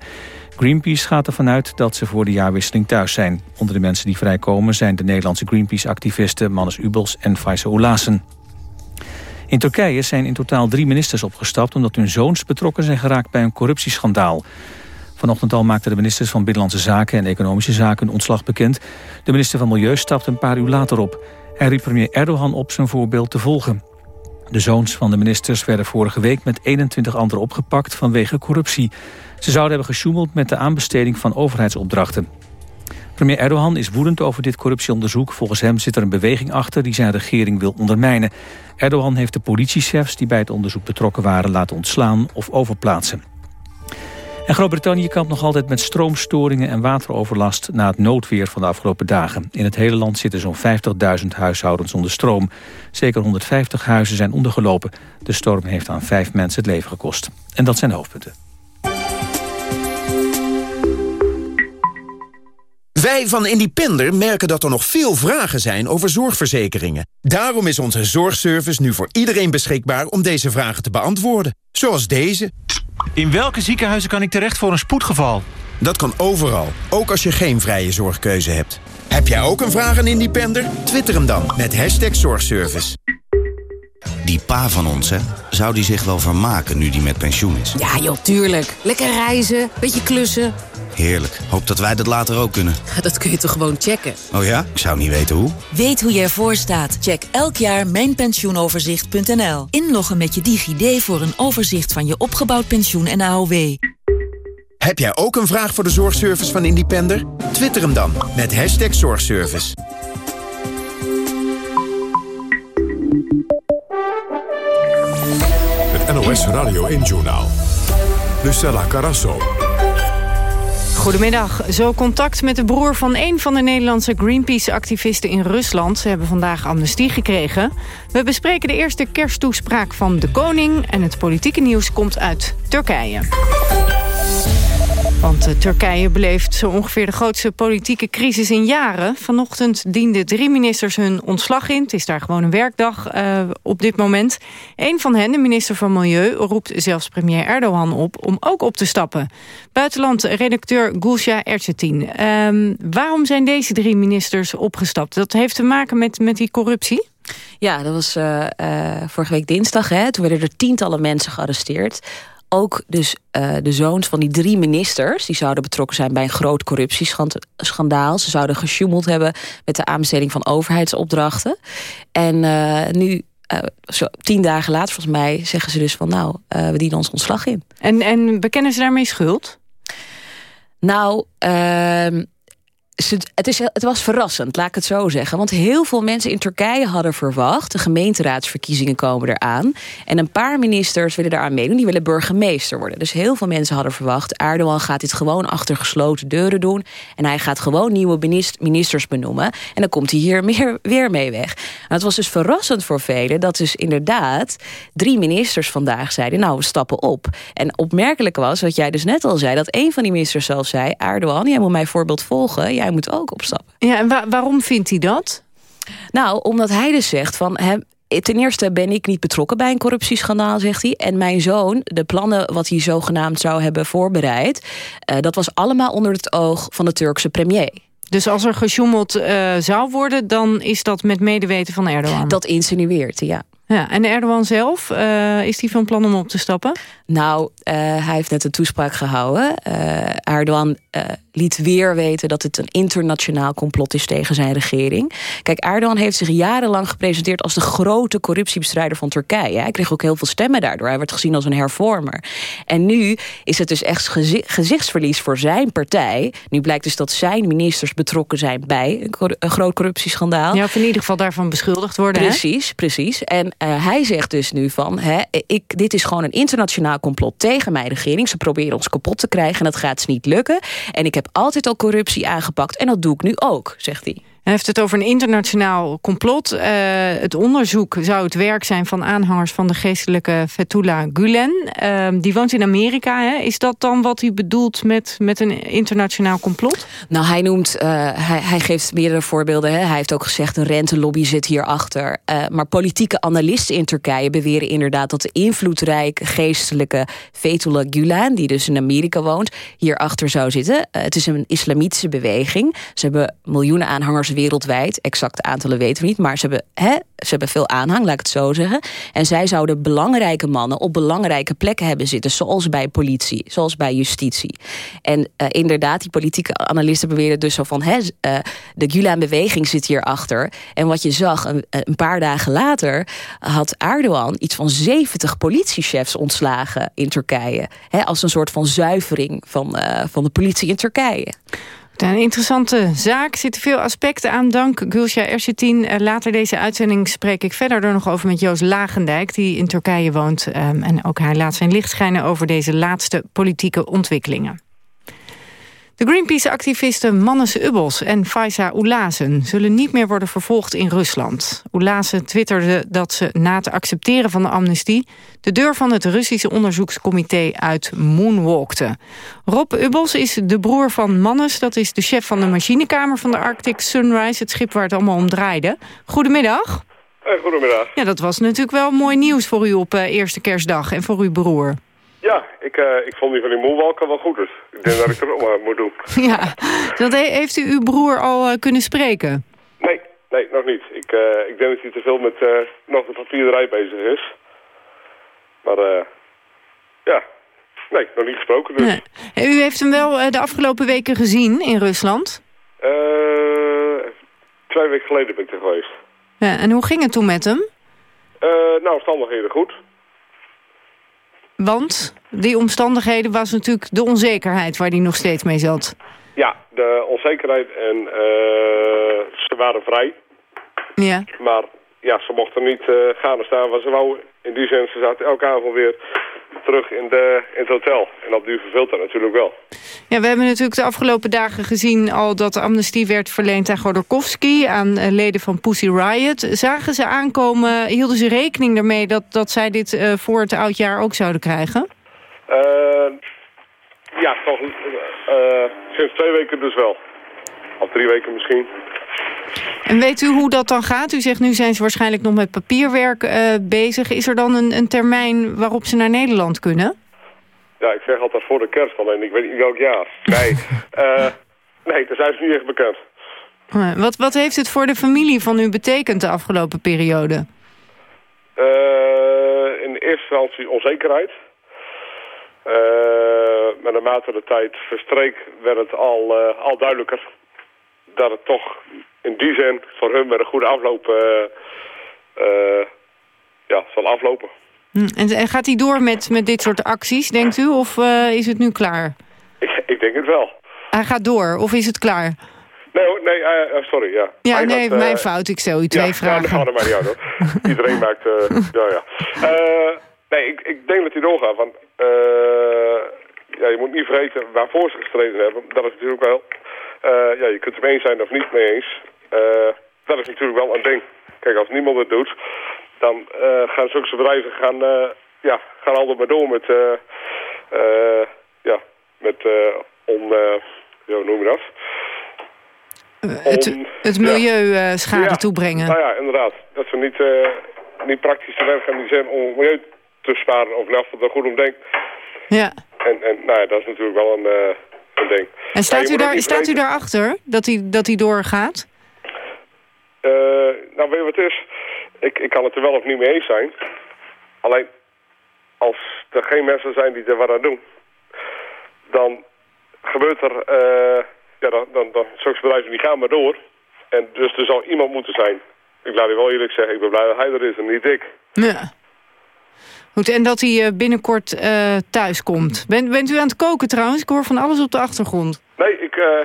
Greenpeace gaat ervan uit dat ze voor de jaarwisseling thuis zijn. Onder de mensen die vrijkomen zijn de Nederlandse Greenpeace-activisten... Mannes Ubels en Faisal Oulassen. In Turkije zijn in totaal drie ministers opgestapt... omdat hun zoons betrokken zijn geraakt bij een corruptieschandaal. Vanochtend al maakten de ministers van Binnenlandse Zaken en Economische Zaken ontslag bekend. De minister van Milieu stapte een paar uur later op. Hij riep premier Erdogan op zijn voorbeeld te volgen. De zoons van de ministers werden vorige week met 21 anderen opgepakt vanwege corruptie. Ze zouden hebben gesjoemeld met de aanbesteding van overheidsopdrachten. Premier Erdogan is woedend over dit corruptieonderzoek. Volgens hem zit er een beweging achter die zijn regering wil ondermijnen. Erdogan heeft de politiechefs die bij het onderzoek betrokken waren laten ontslaan of overplaatsen. En Groot-Brittannië kampt nog altijd met stroomstoringen en wateroverlast na het noodweer van de afgelopen dagen. In het hele land zitten zo'n 50.000 huishoudens zonder stroom. Zeker 150 huizen zijn ondergelopen. De storm heeft aan vijf mensen het leven gekost. En dat zijn de hoofdpunten. Wij van Independer merken dat er nog veel vragen zijn over zorgverzekeringen. Daarom is onze zorgservice nu voor iedereen beschikbaar om deze vragen te beantwoorden. Zoals deze. In welke ziekenhuizen kan ik terecht voor een spoedgeval? Dat kan overal, ook als je geen vrije zorgkeuze hebt. Heb jij ook een vraag aan Independer? Twitter hem dan met hashtag zorgservice. Die pa van ons, hè? Zou die zich wel vermaken nu die met pensioen is? Ja, joh, tuurlijk. Lekker reizen, beetje klussen. Heerlijk. Hoop dat wij dat later ook kunnen. Dat kun je toch gewoon checken? Oh ja? Ik zou niet weten hoe. Weet hoe je ervoor staat? Check elk jaar mijnpensioenoverzicht.nl. Inloggen met je DigiD voor een overzicht van je opgebouwd pensioen en AOW. Heb jij ook een vraag voor de zorgservice van Independer? Twitter hem dan met hashtag zorgservice. Het NOS Radio 1-journaal. Lucella Carrasso. Goedemiddag. Zo contact met de broer van een van de Nederlandse Greenpeace-activisten in Rusland. Ze hebben vandaag amnestie gekregen. We bespreken de eerste kersttoespraak van de koning... en het politieke nieuws komt uit Turkije. Want uh, Turkije beleeft zo ongeveer de grootste politieke crisis in jaren. Vanochtend dienden drie ministers hun ontslag in. Het is daar gewoon een werkdag uh, op dit moment. Een van hen, de minister van Milieu, roept zelfs premier Erdogan op... om ook op te stappen. Buitenland-redacteur Gulsha Erçetin. Um, waarom zijn deze drie ministers opgestapt? Dat heeft te maken met, met die corruptie? Ja, dat was uh, vorige week dinsdag. Hè? Toen werden er tientallen mensen gearresteerd ook dus uh, de zoons van die drie ministers... die zouden betrokken zijn bij een groot corruptieschandaal. Ze zouden gesjoemeld hebben met de aanbesteding van overheidsopdrachten. En uh, nu, uh, zo, tien dagen later volgens mij, zeggen ze dus van... nou, we dienen ons ontslag in. En, en bekennen ze daarmee schuld? Nou... Het, is, het was verrassend, laat ik het zo zeggen. Want heel veel mensen in Turkije hadden verwacht... de gemeenteraadsverkiezingen komen eraan. En een paar ministers willen daaraan meedoen. Die willen burgemeester worden. Dus heel veel mensen hadden verwacht... Erdogan gaat dit gewoon achter gesloten deuren doen. En hij gaat gewoon nieuwe ministers benoemen. En dan komt hij hier meer, weer mee weg. En het was dus verrassend voor velen... dat dus inderdaad drie ministers vandaag zeiden... nou, we stappen op. En opmerkelijk was, wat jij dus net al zei... dat een van die ministers zelf zei... Erdogan, jij moet mijn voorbeeld volgen... Jij moet ook opstappen. Ja, en wa waarom vindt hij dat? Nou, omdat hij dus zegt van... Ten eerste ben ik niet betrokken bij een corruptieschandaal, zegt hij. En mijn zoon, de plannen wat hij zogenaamd zou hebben voorbereid... Uh, dat was allemaal onder het oog van de Turkse premier. Dus als er gesjoemeld uh, zou worden, dan is dat met medeweten van Erdogan? Dat insinueert ja. Ja, en Erdogan zelf, uh, is hij van plan om op te stappen? Nou, uh, hij heeft net een toespraak gehouden. Uh, Erdogan liet weer weten dat het een internationaal complot is tegen zijn regering. Kijk, Erdogan heeft zich jarenlang gepresenteerd als de grote corruptiebestrijder van Turkije. Hij kreeg ook heel veel stemmen daardoor. Hij werd gezien als een hervormer. En nu is het dus echt gezichtsverlies voor zijn partij. Nu blijkt dus dat zijn ministers betrokken zijn bij een, groot corruptieschandaal. Ja, of in ieder geval daarvan beschuldigd worden. Precies, hè? precies. En uh, hij zegt dus nu van, hè, ik, dit is gewoon een internationaal complot tegen mijn regering. Ze proberen ons kapot te krijgen en dat gaat ze niet lukken. En ik heb altijd al corruptie aangepakt en dat doe ik nu ook, zegt hij. Hij heeft het over een internationaal complot. Uh, het onderzoek zou het werk zijn van aanhangers van de geestelijke Fethullah Gulen. Uh, die woont in Amerika. Hè? Is dat dan wat hij bedoelt met, met een internationaal complot? Nou, hij noemt, uh, hij, hij geeft meerdere voorbeelden. Hè? Hij heeft ook gezegd een rentelobby zit hierachter. Uh, maar politieke analisten in Turkije beweren inderdaad dat de invloedrijke geestelijke Fethullah Gulen, die dus in Amerika woont, hierachter zou zitten. het is een islamitische beweging. Ze hebben miljoenen aanhangers wereldwijd. Exacte aantallen weten we niet, maar ze hebben, hè, ze hebben veel aanhang, laat ik het zo zeggen. En zij zouden belangrijke mannen op belangrijke plekken hebben zitten, zoals bij politie, zoals bij justitie. En uh, inderdaad, die politieke analisten beweren dus zo van, hè, uh, de Gulen-beweging zit hierachter. En wat je zag, een, een paar dagen later had Erdogan iets van 70 politiechefs ontslagen in Turkije. Hè, als een soort van zuivering van, uh, van de politie in Turkije. Een interessante zaak. Er zitten veel aspecten aan. Dank Gulsja Ersetin. Later deze uitzending spreek ik verder er nog over met Joost Lagendijk... die in Turkije woont. Um, en ook hij laat zijn licht schijnen over deze laatste politieke ontwikkelingen. De Greenpeace-activisten Mannes Ubbels en Faisa Oelazen... zullen niet meer worden vervolgd in Rusland. Oelazen twitterde dat ze na het accepteren van de amnestie... de deur van het Russische onderzoekscomité uit moonwalkte. Rob Ubbels is de broer van Mannes. Dat is de chef van de machinekamer van de Arctic Sunrise... het schip waar het allemaal om draaide. Goedemiddag. Hey, goedemiddag. Ja, dat was natuurlijk wel mooi nieuws voor u op uh, eerste kerstdag en voor uw broer. Ja, ik, uh, ik vond die van die moonwalken wel goed. Dus ik denk dat ik er ook maar moet doen. Ja, dat he heeft u uw broer al uh, kunnen spreken? Nee, nee, nog niet. Ik, uh, ik denk dat hij te veel met nog de papierderij bezig is. Maar ja, nee, nog niet gesproken dus. Nee. U heeft hem wel de afgelopen weken gezien in Rusland? twee weken geleden ben ik er geweest. Ja, en hoe ging het toen met hem? nou, omstandigheden goed. Want die omstandigheden was natuurlijk de onzekerheid waar hij nog steeds mee zat. Ja, de onzekerheid en uh, ze waren vrij. Ja. Maar ja, ze mochten niet uh, gaan en staan waar ze wou. In die zin, ze zaten elke avond weer terug in, de, in het hotel. En op duur verveelt dat natuurlijk wel. Ja, we hebben natuurlijk de afgelopen dagen gezien al dat de amnestie werd verleend aan Godorkovsky, aan uh, leden van Pussy Riot. Zagen ze aankomen, hielden ze rekening ermee dat, dat zij dit uh, voor het oudjaar ook zouden krijgen? Uh, ja, toch sinds twee weken dus wel. Of drie weken misschien. En weet u hoe dat dan gaat? U zegt nu zijn ze waarschijnlijk nog met papierwerk uh, bezig. Is er dan een, een, termijn waarop ze naar Nederland kunnen? Ja, ik zeg altijd voor de kerst alleen. Ik weet niet welk jaar. Nee, uh, nee daar zijn ze niet echt bekend. Uh, wat, wat heeft het voor de familie van u betekend de afgelopen periode? in eerste instantie onzekerheid. maar naarmate de tijd verstreek werd het al, al duidelijker dat het toch in die zin voor hun met een goede afloop uh, uh, ja, zal aflopen. Hm. En gaat hij door met, met dit soort acties, denkt u? Of uh, is het nu klaar? Ik, ik, denk het wel. Hij gaat door, of is het klaar? Nee, nee sorry, ja. Ja, hij nee, mijn fout. Ik stel u twee ja, vragen. Ja, dat gaat er maar niet uit, hoor. Iedereen maakt... ja, ja. nee, ik, ik denk dat hij doorgaat, want... ja, je moet niet vergeten waarvoor ze gestreden hebben. Dat is natuurlijk wel ja, je kunt het mee eens zijn of niet mee eens. Uh, dat is natuurlijk wel een ding. Kijk, als niemand het doet, dan uh, gaan zulke bedrijven gaan, ja, gaan altijd maar door met, ja, met on, ja, hoe noem je dat? Het, het milieu schade ja, toebrengen. Nou ja, inderdaad. Dat ze niet, niet praktisch te werk gaan die zijn om het milieu te sparen. Of nou, dat er goed om denkt. Ja. En, en nou ja, dat is natuurlijk wel een, een ding. En staat, u, daar, staat u daarachter dat hij, dat hij doorgaat? Uh, nou, weet je wat het is? ik, ik kan het er wel of niet mee eens zijn. Alleen, als er geen mensen zijn die er wat aan doen... dan gebeurt er... Uh, ja, dan, dan, dan zulke bedrijven die gaan maar door. En dus er zal iemand moeten zijn. Ik laat u wel eerlijk zeggen, ik ben blij dat hij er is en niet ik. Ja. Goed, en dat hij eh, binnenkort uh, thuis komt. Bent, bent u aan het koken trouwens? Ik hoor van alles op de achtergrond. Nee, ik, uh,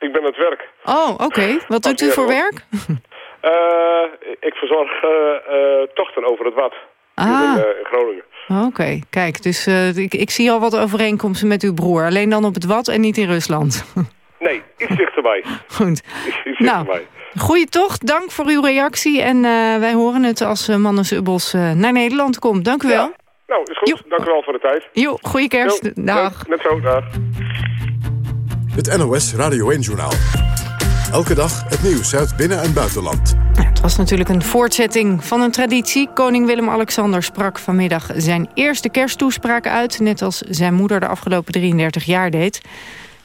ik ben het werk. Oh, oké. Wat doet u voor werk? ik verzorg tochten over het wat. Ah. In, in Groningen. Oké, kijk, dus ik, ik zie al wat overeenkomsten met uw broer. Alleen dan op het wat en niet in Rusland. nee, iets dichterbij. Goed. Iets, iets nou, dichterbij. Goeie tocht, dank voor uw reactie. En wij horen het als Mannes Ubbels naar Nederland komt. Dank u wel. Ja. Nou, is goed. Jo. Dank u wel voor de tijd. Jo, goeie kerst. Jo. Dag. Net zo, dag. Het NOS Radio 1-journaal. Elke dag het nieuws uit binnen- en buitenland. Het was natuurlijk een voortzetting van een traditie. Koning Willem-Alexander sprak vanmiddag zijn eerste kersttoespraak uit... net als zijn moeder de afgelopen 33 jaar deed.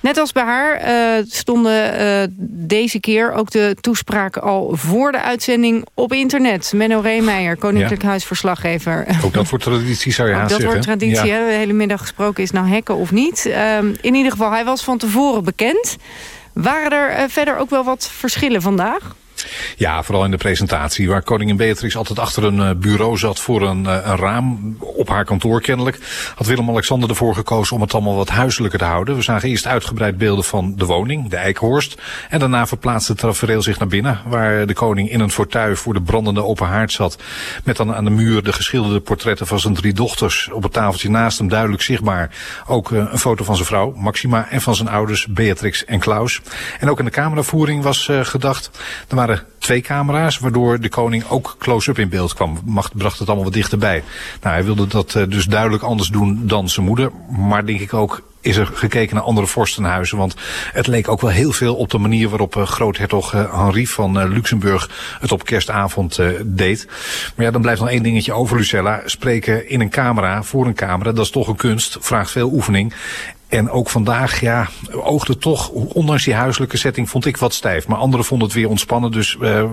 Net als bij haar uh, stonden uh, deze keer ook de toespraken al voor de uitzending op internet. Menno Reemeijer, Koninklijk ja. Huisverslaggever. Ook dat wordt traditie zou je ook haast dat zeggen. wordt traditie, ja. hè? de hele middag gesproken is nou hekken of niet. Uh, in ieder geval, hij was van tevoren bekend. Waren er uh, verder ook wel wat verschillen vandaag? Ja, vooral in de presentatie. Waar koningin Beatrix altijd achter een uh, bureau zat voor een, uh, een raam, op haar kantoor kennelijk, had Willem-Alexander ervoor gekozen om het allemaal wat huiselijker te houden. We zagen eerst uitgebreid beelden van de woning, de Eikhorst. En daarna verplaatste het tafereel zich naar binnen, waar de koning in een fortuin voor de brandende open haard zat. Met dan aan de muur de geschilderde portretten van zijn drie dochters. Op het tafeltje naast hem duidelijk zichtbaar ook uh, een foto van zijn vrouw, Maxima, en van zijn ouders, Beatrix en Klaus. En ook in de cameravoering was gedacht, twee camera's, waardoor de koning ook close-up in beeld kwam. Macht bracht het allemaal wat dichterbij. Nou, hij wilde dat uh, dus duidelijk anders doen dan zijn moeder. Maar denk ik ook is er gekeken naar andere vorstenhuizen. Want het leek ook wel heel veel op de manier waarop uh, groothertog uh, Henri van Luxemburg het op kerstavond deed. Maar ja, dan blijft nog één dingetje over, Lucella. Spreken in een camera, voor een camera, dat is toch een kunst. Vraagt veel oefening. En ook vandaag, ja, oogde toch, ondanks die huiselijke setting, vond ik wat stijf. Maar anderen vonden het weer ontspannen, dus uh,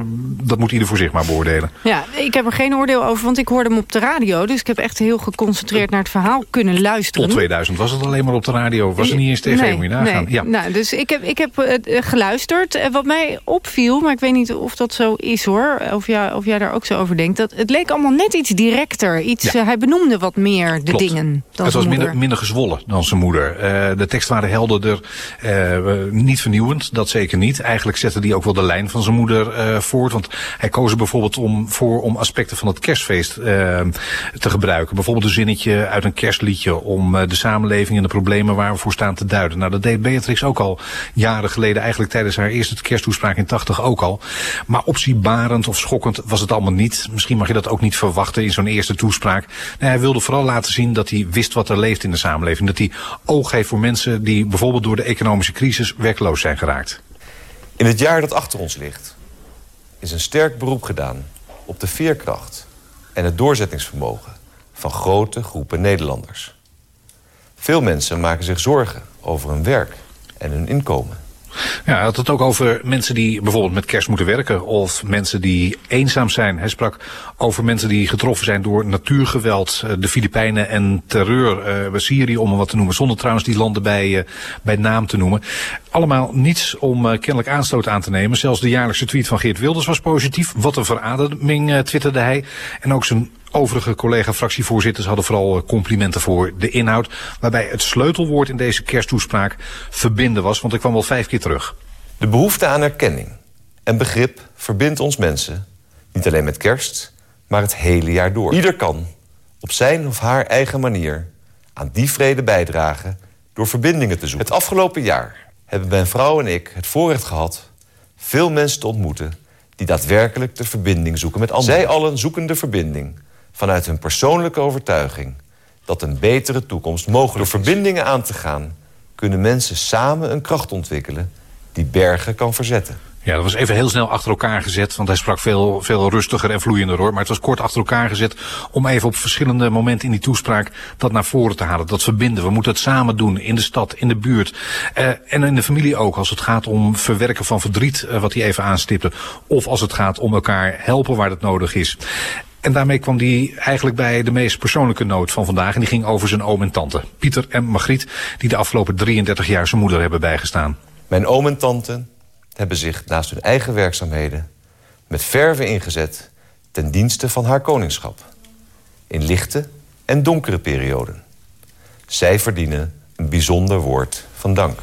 dat moet ieder voor zich maar beoordelen. Ja, ik heb er geen oordeel over, want ik hoorde hem op de radio. Dus ik heb echt heel geconcentreerd naar het verhaal kunnen luisteren. Tot 2000 was het alleen maar op de radio, was er niet eens tv, nee, moet je nagaan. Nee. Ja. Nou, dus ik heb, ik heb uh, geluisterd. En wat mij opviel, maar ik weet niet of dat zo is hoor, of jij, of jij daar ook zo over denkt. Dat het leek allemaal net iets directer. Iets, ja. uh, hij benoemde wat meer de Klopt. dingen dan Het was minder, minder gezwollen dan zijn moeder. Uh, de tekst waren helderder, uh, niet vernieuwend, dat zeker niet. Eigenlijk zette hij ook wel de lijn van zijn moeder uh, voort. Want hij koos er bijvoorbeeld om, voor om aspecten van het kerstfeest te gebruiken. Bijvoorbeeld een zinnetje uit een kerstliedje om de samenleving en de problemen waar we voor staan te duiden. Nou, dat deed Beatrix ook al jaren geleden, eigenlijk tijdens haar eerste kersttoespraak in 80 ook al. Maar opzienbarend of schokkend was het allemaal niet. Misschien mag je dat ook niet verwachten in zo'n eerste toespraak. Hij wilde vooral laten zien dat hij wist wat er leeft in de samenleving. Dat hij oog heeft voor mensen die bijvoorbeeld door de economische crisis werkloos zijn geraakt. In het jaar dat achter ons ligt is een sterk beroep gedaan op de veerkracht en het doorzettingsvermogen van grote groepen Nederlanders. Veel mensen maken zich zorgen over hun werk en hun inkomen. Ja, hij had het ook over mensen die bijvoorbeeld met kerst moeten werken. Of mensen die eenzaam zijn. Hij sprak over mensen die getroffen zijn door natuurgeweld. De Filipijnen en terreur. Uh, Syrië om wat te noemen. Zonder trouwens die landen bij, uh, bij naam te noemen. Allemaal niets om kennelijk aanstoot aan te nemen. Zelfs de jaarlijkse tweet van Geert Wilders was positief. Wat een verademing, twitterde hij. En ook zijn overige collega-fractievoorzitters hadden vooral complimenten voor de inhoud. Waarbij het sleutelwoord in deze kersttoespraak verbinden was. Want ik kwam wel vijf keer terug. De behoefte aan erkenning en begrip verbindt ons mensen. Niet alleen met kerst, maar het hele jaar door. Ieder kan op zijn of haar eigen manier aan die vrede bijdragen door verbindingen te zoeken. Het afgelopen jaar hebben mijn vrouw en ik het voorrecht gehad veel mensen te ontmoeten die daadwerkelijk de verbinding zoeken met anderen. Zij allen zoeken de verbinding vanuit hun persoonlijke overtuiging dat een betere toekomst mogelijk. Door verbindingen aan te gaan kunnen mensen samen een kracht ontwikkelen die bergen kan verzetten. Ja, dat was even heel snel achter elkaar gezet. Want hij sprak veel, veel rustiger en vloeiender hoor. Maar het was kort achter elkaar gezet om even op verschillende momenten in die toespraak dat naar voren te halen. Dat verbinden. We moeten het samen doen. In de stad, in de buurt. Uh, en in de familie ook. Als het gaat om verwerken van verdriet, uh, wat hij even aanstipte. Of als het gaat om elkaar helpen waar dat nodig is. En daarmee kwam hij eigenlijk bij de meest persoonlijke noot van vandaag. En die ging over zijn oom en tante. Pieter en Margriet, die de afgelopen 33 jaar zijn moeder hebben bijgestaan. Mijn oom en tante hebben zich naast hun eigen werkzaamheden... met verve ingezet ten dienste van haar koningschap. In lichte en donkere perioden. Zij verdienen een bijzonder woord van dank.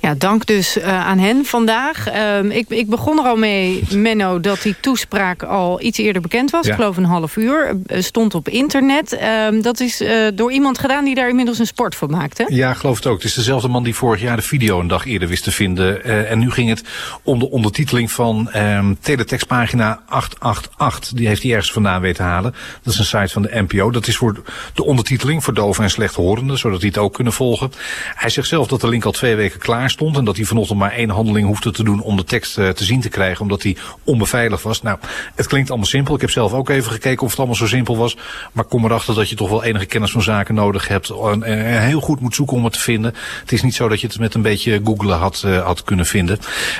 Ja, dank dus uh, aan hen vandaag. Uh, ik, ik, begon er al mee, Menno, dat die toespraak al iets eerder bekend was. Ja. Ik geloof een half uur. Uh, stond op internet. Ehm, dat is eh, door iemand gedaan die daar inmiddels een sport van maakt, hè? Ja, geloof het ook. Het is dezelfde man die vorig jaar de video een dag eerder wist te vinden. en nu ging het om de ondertiteling van ehm, teletextpagina 888. Die heeft hij ergens vandaan weten halen. Dat is een site van de NPO. Dat is voor de ondertiteling voor doven en slechthorenden, zodat die het ook kunnen volgen. Hij zegt zelf dat de link al twee weken klaar stond. En dat hij vanochtend maar één handeling hoefde te doen om de tekst uh, te zien te krijgen. Omdat hij onbeveiligd was. Nou, het klinkt allemaal simpel. Ik heb zelf ook even gekeken of het allemaal zo simpel was. Maar kom erachter dat je toch wel enige kennis van zaken nodig hebt. En, heel goed moet zoeken om het te vinden. Het is niet zo dat je het met een beetje googlen had, uh, had kunnen vinden.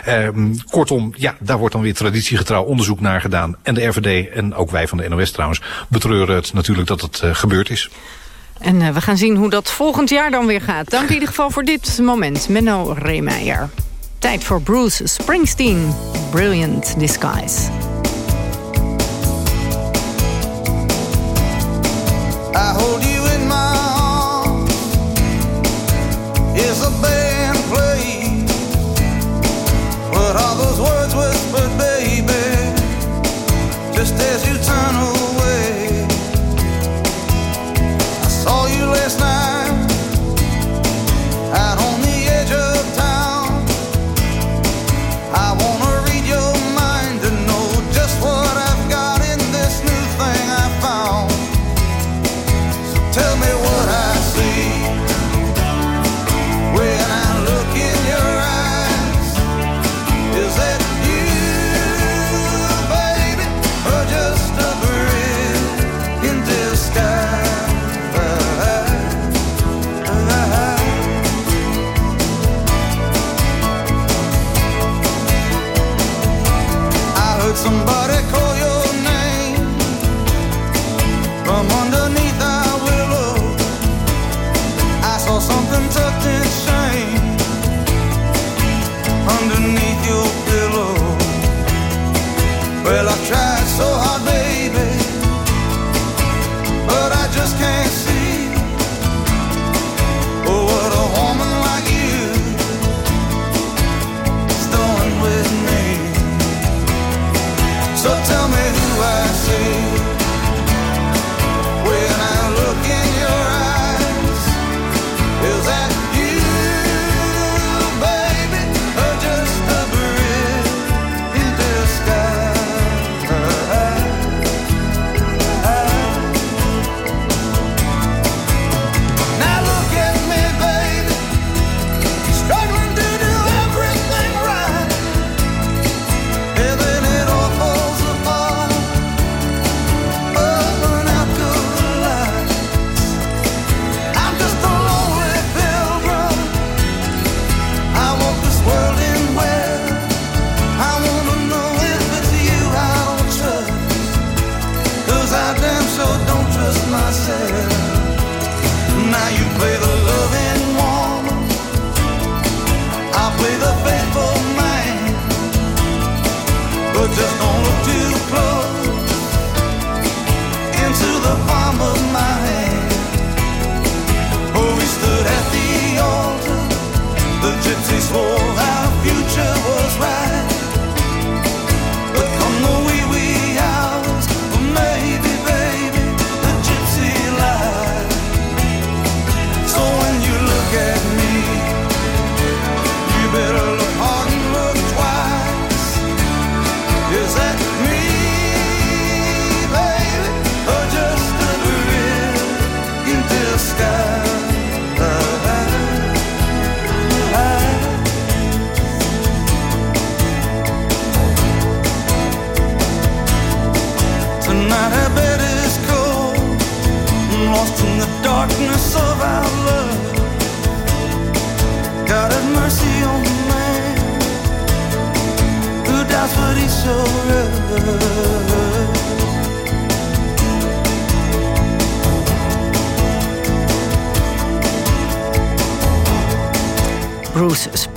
Uh, kortom, ja, daar wordt dan weer traditiegetrouw onderzoek naar gedaan. En de RVD en ook wij van de NOS trouwens betreuren het natuurlijk dat het uh, gebeurd is. En uh, we gaan zien hoe dat volgend jaar dan weer gaat. Dank in ieder geval voor dit moment, Menno Reemeijer. Tijd voor Bruce Springsteen, Brilliant Disguise. I hold you in my arms Is a band play What are those something tucked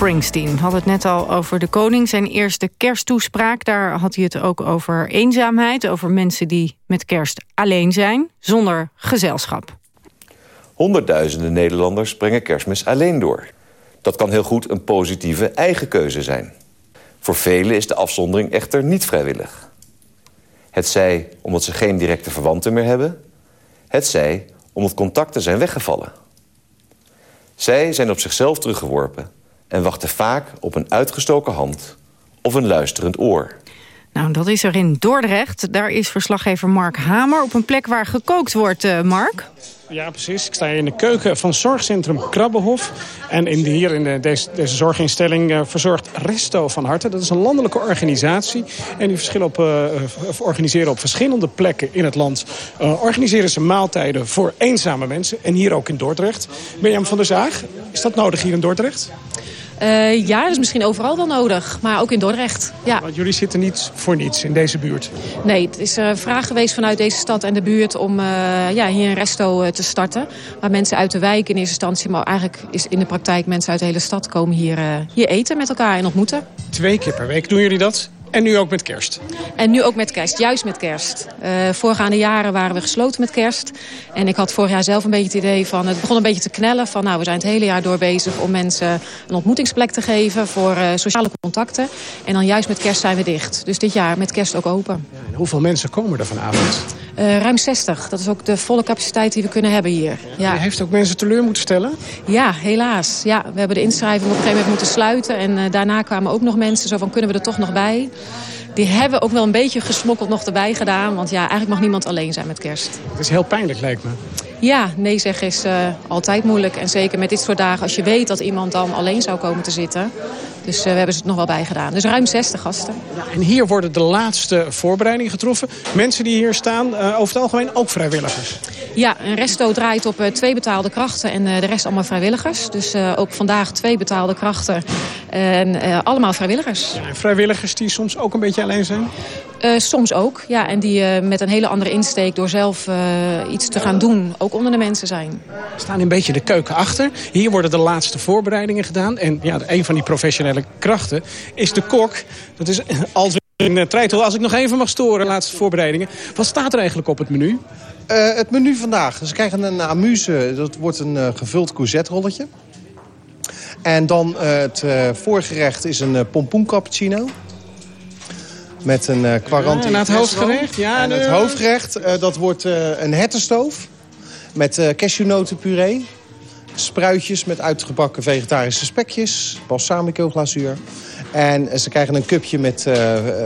Springsteen had het net al over de koning. Zijn eerste kersttoespraak, daar had hij het ook over eenzaamheid. Over mensen die met kerst alleen zijn, zonder gezelschap. Honderdduizenden Nederlanders brengen kerstmis alleen door. Dat kan heel goed een positieve eigen keuze zijn. Voor velen is de afzondering echter niet vrijwillig. Het zij omdat ze geen directe verwanten meer hebben... het zij omdat contacten zijn weggevallen. Zij zijn op zichzelf teruggeworpen en wachten vaak op een uitgestoken hand of een luisterend oor. Nou, dat is er in Dordrecht. Daar is verslaggever Mark Hamer op een plek waar gekookt wordt, uh, Mark. Ja, precies. Ik sta in de keuken van zorgcentrum Krabbenhof. En in de, hier in de, deze, deze zorginstelling uh, verzorgt Resto van Harte. Dat is een landelijke organisatie. En die verschillen op, uh, organiseren op verschillende plekken in het land. Uh, organiseren ze maaltijden voor eenzame mensen. En hier ook in Dordrecht. Mirjam van der Zaag, is dat nodig hier in Dordrecht? Uh, ja, dat is misschien overal wel nodig, maar ook in Dordrecht. Ja. Want jullie zitten niet voor niets in deze buurt? Nee, het is een vraag geweest vanuit deze stad en de buurt om uh, ja, hier een resto te starten. Waar mensen uit de wijk in eerste instantie, maar eigenlijk is in de praktijk mensen uit de hele stad komen hier, hier eten met elkaar en ontmoeten. Twee keer per week doen jullie dat? En nu ook met kerst? En nu ook met kerst, juist met kerst. Uh, voorgaande jaren waren we gesloten met kerst. En ik had vorig jaar zelf een beetje het idee van... het begon een beetje te knellen van... nou, we zijn het hele jaar door bezig om mensen een ontmoetingsplek te geven... voor uh, sociale contacten. En dan juist met kerst zijn we dicht. Dus dit jaar met kerst ook open. Ja, en hoeveel mensen komen er vanavond? Uh, ruim 60. Dat is ook de volle capaciteit die we kunnen hebben hier. Ja. Heeft ook mensen teleur moeten stellen? Ja, helaas. Ja, we hebben de inschrijving op een gegeven moment moeten sluiten. En daarna kwamen ook nog mensen zo van kunnen we er toch nog bij. Die hebben ook wel een beetje gesmokkeld nog erbij gedaan. Want ja, eigenlijk mag niemand alleen zijn met kerst. Het is heel pijnlijk lijkt me. Ja, nee zeggen is uh, altijd moeilijk. En zeker met dit soort dagen als je weet dat iemand dan alleen zou komen te zitten. Dus uh, we hebben ze het nog wel bij gedaan. Dus ruim 60 gasten. Ja, en hier worden de laatste voorbereidingen getroffen. Mensen die hier staan, uh, over het algemeen ook vrijwilligers. Ja, een resto draait op twee betaalde krachten en de rest allemaal vrijwilligers. Dus ook vandaag twee betaalde krachten en allemaal vrijwilligers. Ja, en vrijwilligers die soms ook een beetje alleen zijn? Uh, soms ook, ja. En die uh, met een hele andere insteek door zelf uh, iets te gaan doen ook onder de mensen zijn. We staan een beetje de keuken achter. Hier worden de laatste voorbereidingen gedaan. En ja, een van die professionele krachten is de kok. Dat is als in Treitel, als ik nog even mag storen, laatste voorbereidingen. Wat staat er eigenlijk op het menu? Uh, het menu vandaag. Ze krijgen een amuse, dat wordt een uh, gevuld courgette rolletje. En dan het voorgerecht is een pompoen cappuccino. Met een uh, quarantie. Ja, en het hoofdgerecht? Ja, en het hoofdgerecht, uh, dat wordt uh, een hertenstoof. Met uh, cashewnotenpuree. Spruitjes met uitgebakken vegetarische spekjes. Balsamico glazuur. En ze krijgen een cupje met uh,